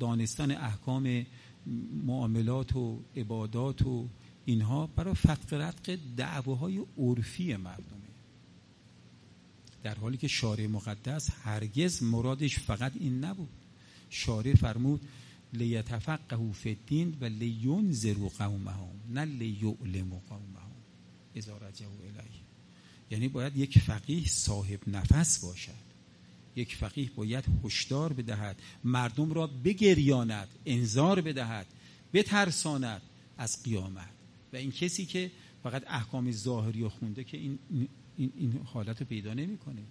دانستن احکام معاملات و عبادات و اینها برای فتق رتق دعواهای عرفی مردمه. در حالی که شارع مقدس هرگز مرادش فقط این نبود. شارع فرمود لیتفقهوا فی الدین و لینذروا قومهم نه لیعلموا قومهم. اذا رجعوا الیه. یعنی باید یک فقیه صاحب نفس باشد. یک فقیه باید هشدار بدهد. مردم را بگریاند انذار بدهد بترساند از قیامت. و این کسی که فقط احکام ظاهری و خونده که این, این, این حالت رو پیدا نمی‌کنه.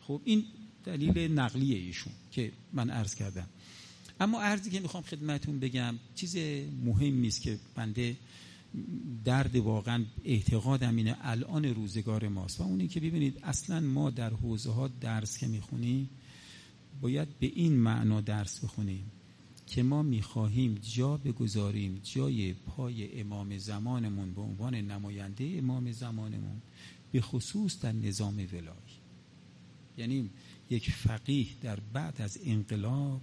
خب این دلیل نقلیه ایشون که من عرض کردم. اما عرضی که می‌خوام خدمتون بگم چیز مهم نیست که بنده درد واقعا اعتقادم اینه الان روزگار ماست. و اونی که ببینید اصلا ما در حوزه ها درس که می‌خونیم باید به این معنا درس بخونیم. که ما می‌خواهیم جا بگذاریم جای پای امام زمانمون به عنوان نماینده امام زمانمون به خصوص در نظام ولایی یعنی یک فقیه در بعد از انقلاب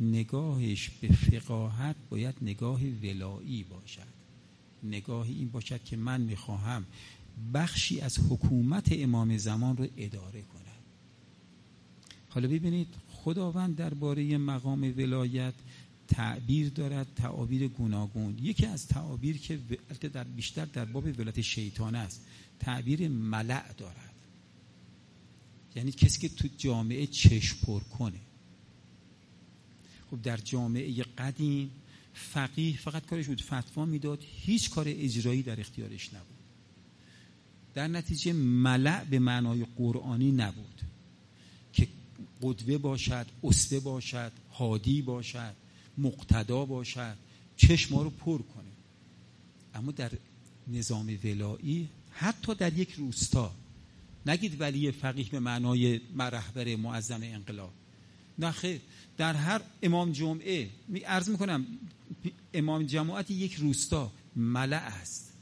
نگاهش به فقاهت باید نگاه ولایی باشد. نگاه این باشد که من می‌خواهم بخشی از حکومت امام زمان رو اداره کنم. حالا ببینید خداوند درباره مقام ولایت تعبیر دارد تعابیر گوناگون. یکی از تعابیر که در بیشتر در باب ولایت شیطان است تعبیر ملع دارد. یعنی کسی که تو جامعه چشم پر کنه. خب در جامعه قدیم فقیه فقط کارش بود فتوا می‌داد هیچ کار اجرایی در اختیارش نبود. در نتیجه ملع به معنای قرآنی نبود که قدوه باشد اسوه باشد هادی باشد. مقتدا باشد. چشم رو پر کنه. اما در نظام ولایی حتی در یک روستا. نگید ولی فقیه به معنای مرهبر معظم انقلاب. نه در هر امام جمعه می عرض می‌کنم امام جماعت یک روستا ملع است.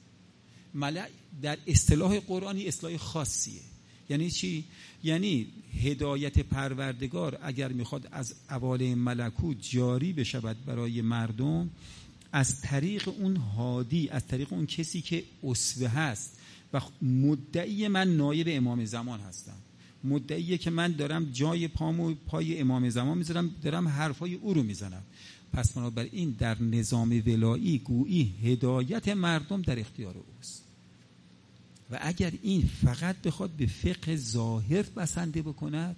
ملع در اصطلاح قرآنی اصطلاح خاصیه. یعنی چی؟ یعنی هدایت پروردگار اگر می‌خواد از اواله ملکوت جاری بشود برای مردم از طریق اون هادی از طریق اون کسی که اسوه هست و مدعی من نایب امام زمان هستم. مدعیه که من دارم جای پامو پای امام زمان می‌ذارم دارم حرفای او رو می‌زنم. پس بنابراین در نظام ولایی گویی هدایت مردم در اختیار اوست. و اگر این فقط بخواد به فقه ظاهر بسنده بکند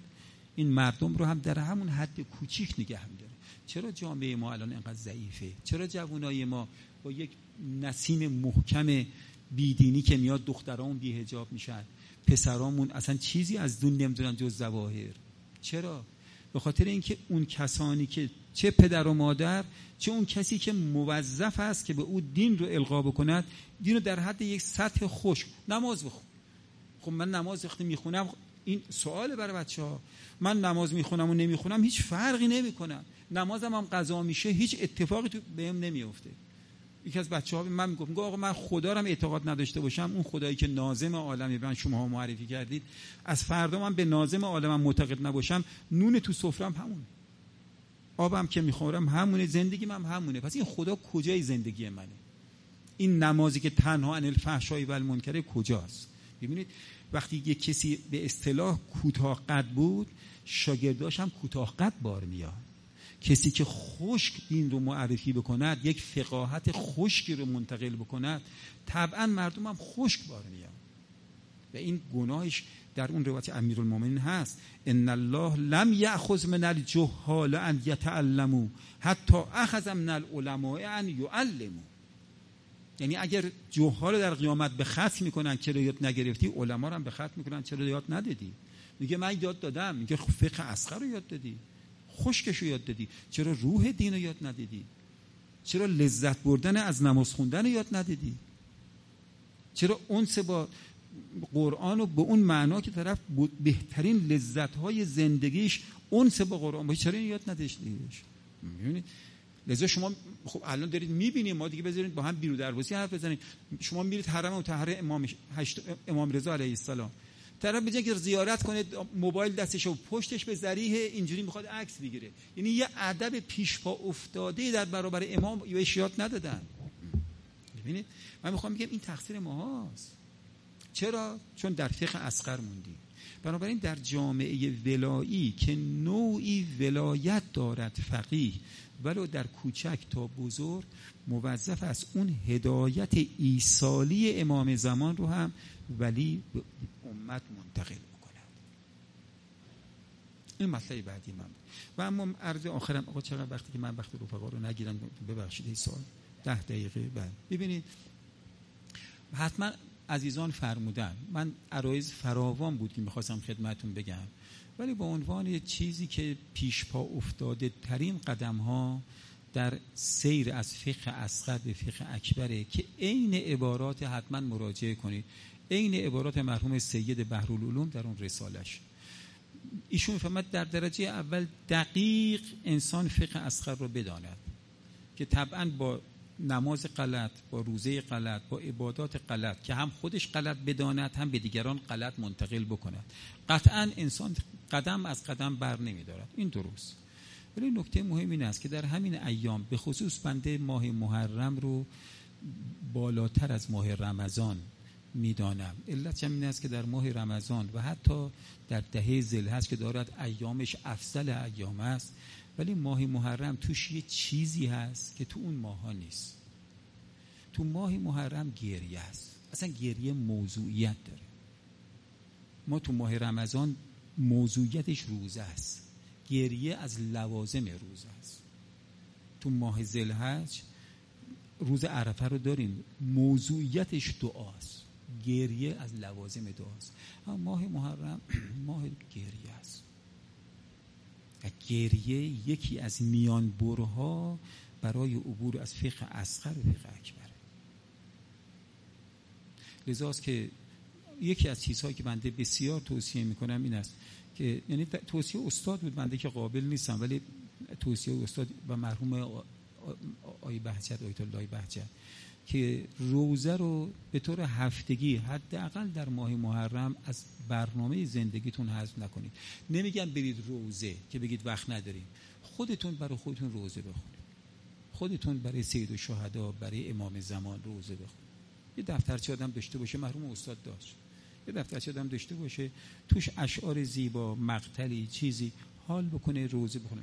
این مردم رو هم در همون حد کوچیک نگه داره چرا جامعه ما الان انقدر ضعیفه؟ چرا جوانای ما با یک نسیم محکم بیدینی که میاد دخترامون بیهجاب میشن پسرامون اصلا چیزی از دون نمی‌دونن جز زواهر چرا؟ به خاطر اینکه اون کسانی که چه پدر و مادر چه اون کسی که موظف است که به او دین رو القا بکند دین رو در حد یک سطح خوش نماز بخون. خب من نماز وقتی می‌خونم این سوال برای بچه ها من نماز می‌خونم و نمی‌خونم هیچ فرقی نمی‌کنم نمازم هم قضا میشه هیچ اتفاقی تو بهم نمیفته یکی از بچه ها من می‌گفت آقا من خدا رو اعتقاد نداشته باشم اون خدایی که نازم عالمی من شما معرفی کردید. از فردا من به نازم عالم معتقد نباشم نون تو سفرم همون آبم که می‌خورم همونه زندگی من هم همونه. پس این خدا کجای زندگی منه؟ این نمازی که تنها عن الفحشای و المنکر کجاست؟ ببینید وقتی یک کسی به اصطلاح کوتاه قد بود شاگرداش هم کوتاه قد بار میاد. کسی که خشک دین رو معرفی بکند یک فقاهت خشکی رو منتقل بکند طبعا مردم هم خشک بار میاد. و این گناهش در اون روایت امیرالمومنین هست. ان الله لم یاخذ من الجهال ان یتعلموا حتی اخذ من العلماء ان یعلموا. یعنی اگر جوها رو در قیامت به خط می‌کنن چرا یاد نگرفتی علما رو هم به خط می‌کنن چرا یاد ندادی؟ میگه من یاد دادم میگه فقه اصغر رو یاد دادی خشکش رو یاد دادی چرا روح دین رو یاد ندادی؟ چرا لذت بردن از نماز خوندن رو یاد ندادی؟ چرا اون با قرآن رو به اون معنا که طرف بهترین لذت های زندگیش اون سه با قرآن با چرا یاد نداشتیش می‌بینید لذا شما خب الان دارید می‌بینید ما دیگه بذارید با هم بیرو دروسی حرف بزنید. شما میرید حرم مطهر امام امام رضا علیه السلام. طرف به که زیارت کنه موبایل دستش و پشتش به ذریح اینجوری می‌خواد عکس بگیره. یعنی یه ادب پیش پا افتاده در برابر امام بهش یاد ندادن. ببینید من می‌خوام بگم این تقصیر ماهاست. چرا؟ چون در فقه اسقر موندی بنابراین در جامعه ولایی که نوعی ولایت دارد فقیه ولو در کوچک تا بزرگ موظف است اون هدایت ایسالی امام زمان رو هم ولی به امت منتقل بکند. این مسئله بعدی من و اما عرض آخرم آقا چقدر وقتی که من وقت رفقا رو نگیرم ببخشید این سال ده دقیقه بعد ببینید حتما عزیزان فرمودن. من عرایز فراوان بود که می‌خواستم خدمتون بگم. ولی به عنوان چیزی که پیش پا افتاده ترین قدم ها در سیر از فقه اصغر به فقه اکبره که عین عبارات حتما مراجعه کنید. عین عبارات مرحوم سید بحرالعلوم در اون رسالش ایشون فهمد در درجه اول دقیق انسان فقه اصغر رو بداند که طبعا با نماز غلط با روزه غلط با عبادات غلط که هم خودش غلط بداند هم به دیگران غلط منتقل بکند. قطعا انسان قدم از قدم بر نمیدارد. این درست. ولی نکته مهم این است که در همین ایام به خصوص بنده ماه محرم رو بالاتر از ماه رمضان می‌دانم. علت این است که در ماه رمضان و حتی در دهه هست که دارد ایامش افضل ایام است. ولی ماه محرم توش یه چیزی هست که تو اون ماه ها نیست. تو ماه محرم گریه است. اصلا گریه موضوعیت داره. ما تو ماه رمضان موضوعیتش روزه است. گریه از لوازم روزه است. تو ماه زلحج روز عرفه رو داریم. موضوعیتش دعاست گریه از لوازم دعاست اما ماه محرم ماه گریه است. و گریه یکی از میان برها برای عبور از فقه اسخر و فقه اکبره لذاست که یکی از چیزهایی که بنده بسیار توصیه می‌کنم این است که یعنی توصیه استاد بود بنده که قابل نیستم ولی توصیه استاد و مرحوم آی بهجت آیت الله بهجت. که روزه رو به طور هفتگی حداقل در ماه محرم از برنامه زندگیتون حذف نکنید. نمیگم برید روزه که بگید وقت نداریم. خودتون برای خودتون روزه بخونید. خودتون برای سید و شهدا برای امام زمان روزه بخونید. یه دفترچه آدم داشته باشه مرحوم استاد داشت. یه دفترچه آدم داشته باشه توش اشعار زیبا مقتلی چیزی حال بکنه روزه بخونه.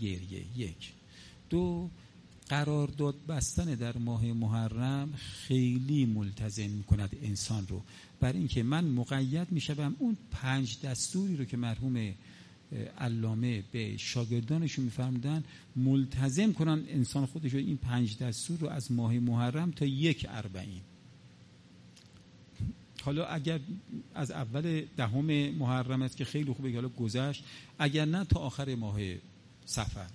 گریه یک. دو قرارداد بستن در ماه محرم خیلی ملتزم می‌کند انسان رو. بر اینکه من مقید میشم اون پنج دستوری رو که مرحوم علامه به شاگردانشون میفرمودن ملتزم کنن انسان خودش این پنج دستور رو از ماه محرم تا یک اربعین. حالا اگر از اول دهم محرم است که خیلی خوبه حالا گذشت اگر نه تا آخر ماه سفر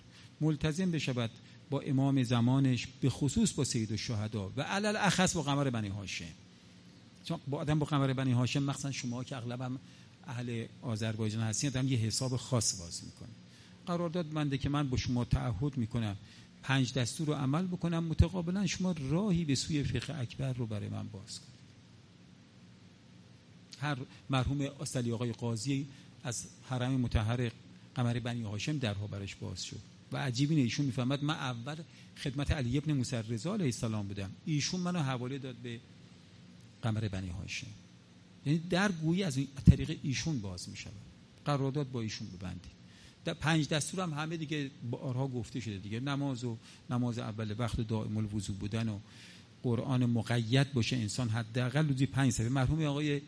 ملتزم بشود. با امام زمانش به خصوص با سید الشهدا. و علل اخص با قمر بنی هاشم. چون با آدم با قمر بنی هاشم مخصوصا شما که اغلب اهل آذربایجان هستین آدم یه حساب خاص باز می‌کنه. قرارداد بنده که من با شما تعهد می‌کنم پنج دستور رو عمل بکنم متقابلا شما راهی به سوی فقه اکبر رو برای من باز کنید. هر مرحوم اصلی آقای قاضی از حرم متحر قمر بنی هاشم درها برش باز شد. و عجیب اینه ایشون می‌فهمد من اول خدمت علی ابن موسی رضا علیه السلام بودم. ایشون منو حواله داد به قمر بنی هاشم. یعنی در گویی از این طریق ایشون باز میشه قرارداد با ایشون ببندی در پنج دستور هم همه دیگه بارها گفته شده دیگه. نماز و نماز اول وقت و دائم الوضو بودن و قرآن مقید باشه انسان حداقل روزی پنج صفحه. مرحوم آقای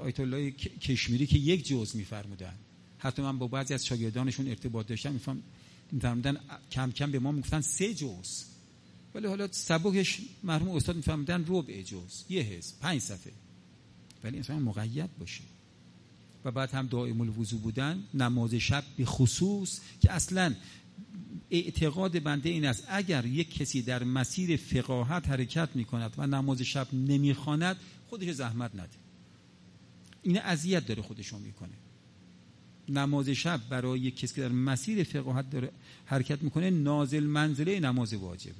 آیت الله کشمیری که یک جز میفرمودن. حتی من با بعضی از شاگردانشون ارتباط داشتم میفهم میفرمودن کم کم به ما می‌گفتن سه جز. ولی حالا سبکش مرحوم استاد میفهمدن ربع جز. یه حزب پنج صفحه. ولی انسان مقید باشه. و بعد هم دائم الوضو بودن نماز شب به خصوص که اصلا اعتقاد بنده این است اگر یک کسی در مسیر فقاهت حرکت می کند و نماز شب نمی‌خواند خودش زحمت نده. این اذیت داره خودشون می‌کنه. نماز شب برای کسی که در مسیر فقاهت داره حرکت می‌کنه نازل منزله نماز واجبه.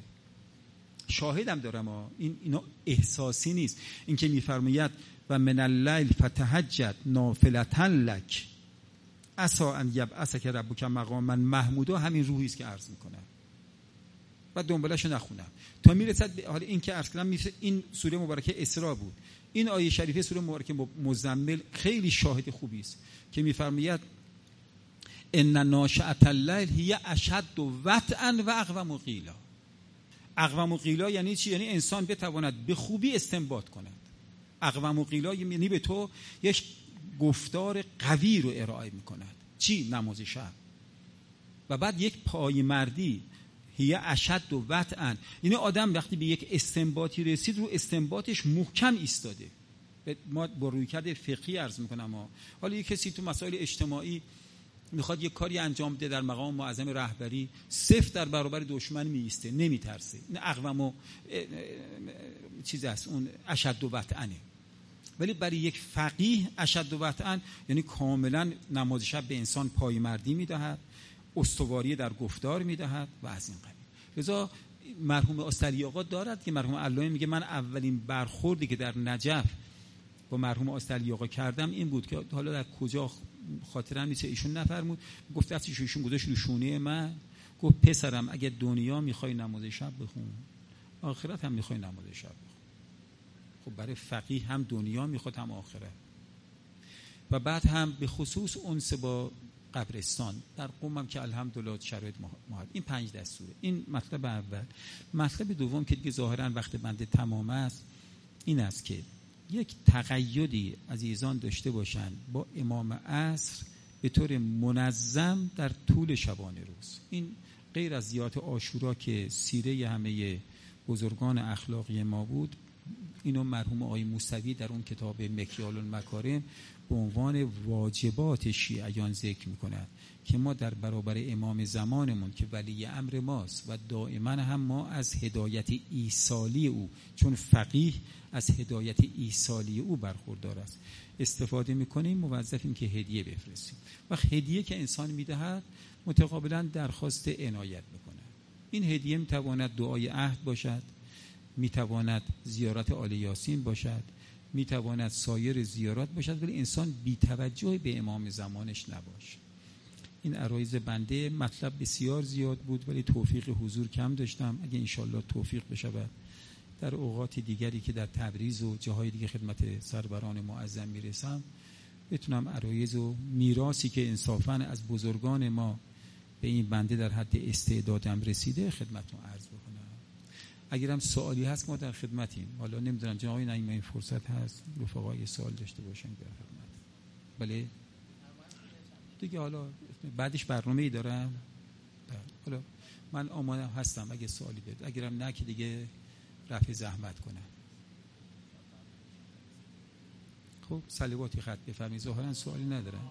شاهدم دارم این اینا احساسی نیست. اینکه میفرماید و من اللیل فتهجد نافلتا لک. اسا ان یبعثک ربک مقاما محمودا. همین روحی است که عرض می‌کنه و دنبالش نخونم. تا می‌رسد به حال این که عرض کردم این سوره مبارکه اسراء بود. این آیه شریفه سوره مبارکه مزمل خیلی شاهد خوبی است که میفرماید ان ناشئه اللیل هی اشد وطئا و اقوم قیلا اقوم قیلا یعنی چی؟ یعنی انسان بتواند به خوبی استنباط کند. اقوم قیلا یعنی به تو یک گفتار قوی رو ارائه می‌کند. چی؟ نماز شب. و بعد یک پای مردی هی اشد و وطعا یعنی آدم وقتی به یک استنباطی رسید رو استنباطش محکم ایستاده. ما با رویکرد فقهی عرض می‌کنم حالا یک کسی تو مسائل اجتماعی می‌خواد یک کاری انجام بده در مقام معظم رهبری صفر در برابر دشمن میسته نمیترسه. این اقوام چیز است اون اشد و وطعنه ولی برای یک فقیه اشد و وطعن یعنی کاملا نماز شب به انسان پایمردی می‌دهد استواری در گفتار می‌دهد و از این قبیل. لذا مرحوم آستری آقا دارد که مرحوم علامه میگه من اولین برخوردی که در نجف با مرحوم آستری آقا کردم این بود که حالا در کجا خاطرم نیست ایشون نفرمود. گفت دستش ایشون گذاشت رو شونه من. گفت پسرم اگه دنیا می‌خوای نماز شب بخون آخرت هم می‌خوای نماز شب بخون. خب برای فقیه هم دنیا می‌خواد هم آخرت. و بعد هم به خصوص اونس با قبرستان. در قومم که الحمدلله شرایط مهد این پنج دستوره. این مطلب اول. مطلب دوم که دیگه ظاهرا وقت بنده تمام است این است که یک تقیدی عزیزان داشته باشند با امام عصر به طور منظم در طول شبانه روز. این غیر از زیارت آشورا که سیره همه بزرگان اخلاقی ما بود اینو مرحوم آقای موسوی در اون کتاب مکیال المکارم به عنوان واجبات شیعیان ذکر می‌کند که ما در برابر امام زمانمون که ولی امر ماست و دائما هم ما از هدایت ایسالی او چون فقیه از هدایت ایسالی او برخوردار است. استفاده می‌کنیم موظفیم که هدیه بفرستیم. و هدیه که انسان می‌دهد متقابلا درخواست عنایت می‌کنه این هدیه می‌تواند دعای عهد باشد. می‌تواند زیارت آل یاسین باشد می‌تواند سایر زیارات باشد ولی انسان بیتوجه به امام زمانش نباشد این عرایز بنده مطلب بسیار زیاد بود ولی توفیق حضور کم داشتم. اگه انشالله توفیق بشود در اوقات دیگری که در تبریز و جاهای دیگه خدمت سربران معظم می‌رسم بتونم عرایز و میراسی که انصافا از بزرگان ما به این بنده در حد استعدادم رسیده خدمتون عرض بکنم اگرم سوالی هست ما در خدمتیم. حالا نمی‌دونم جناب نعیم این فرصت هست رفقای سوال داشته باشن در خدمت. بله؟ دیگه حالا بعدش برنامه ای دارم. بله. حالا من آماده هستم اگه سوالی دارید اگرم نه که دیگه رفع زحمت کنم. خب سلیواتی خط بفرمایید. ظاهرا سوالی ندارم.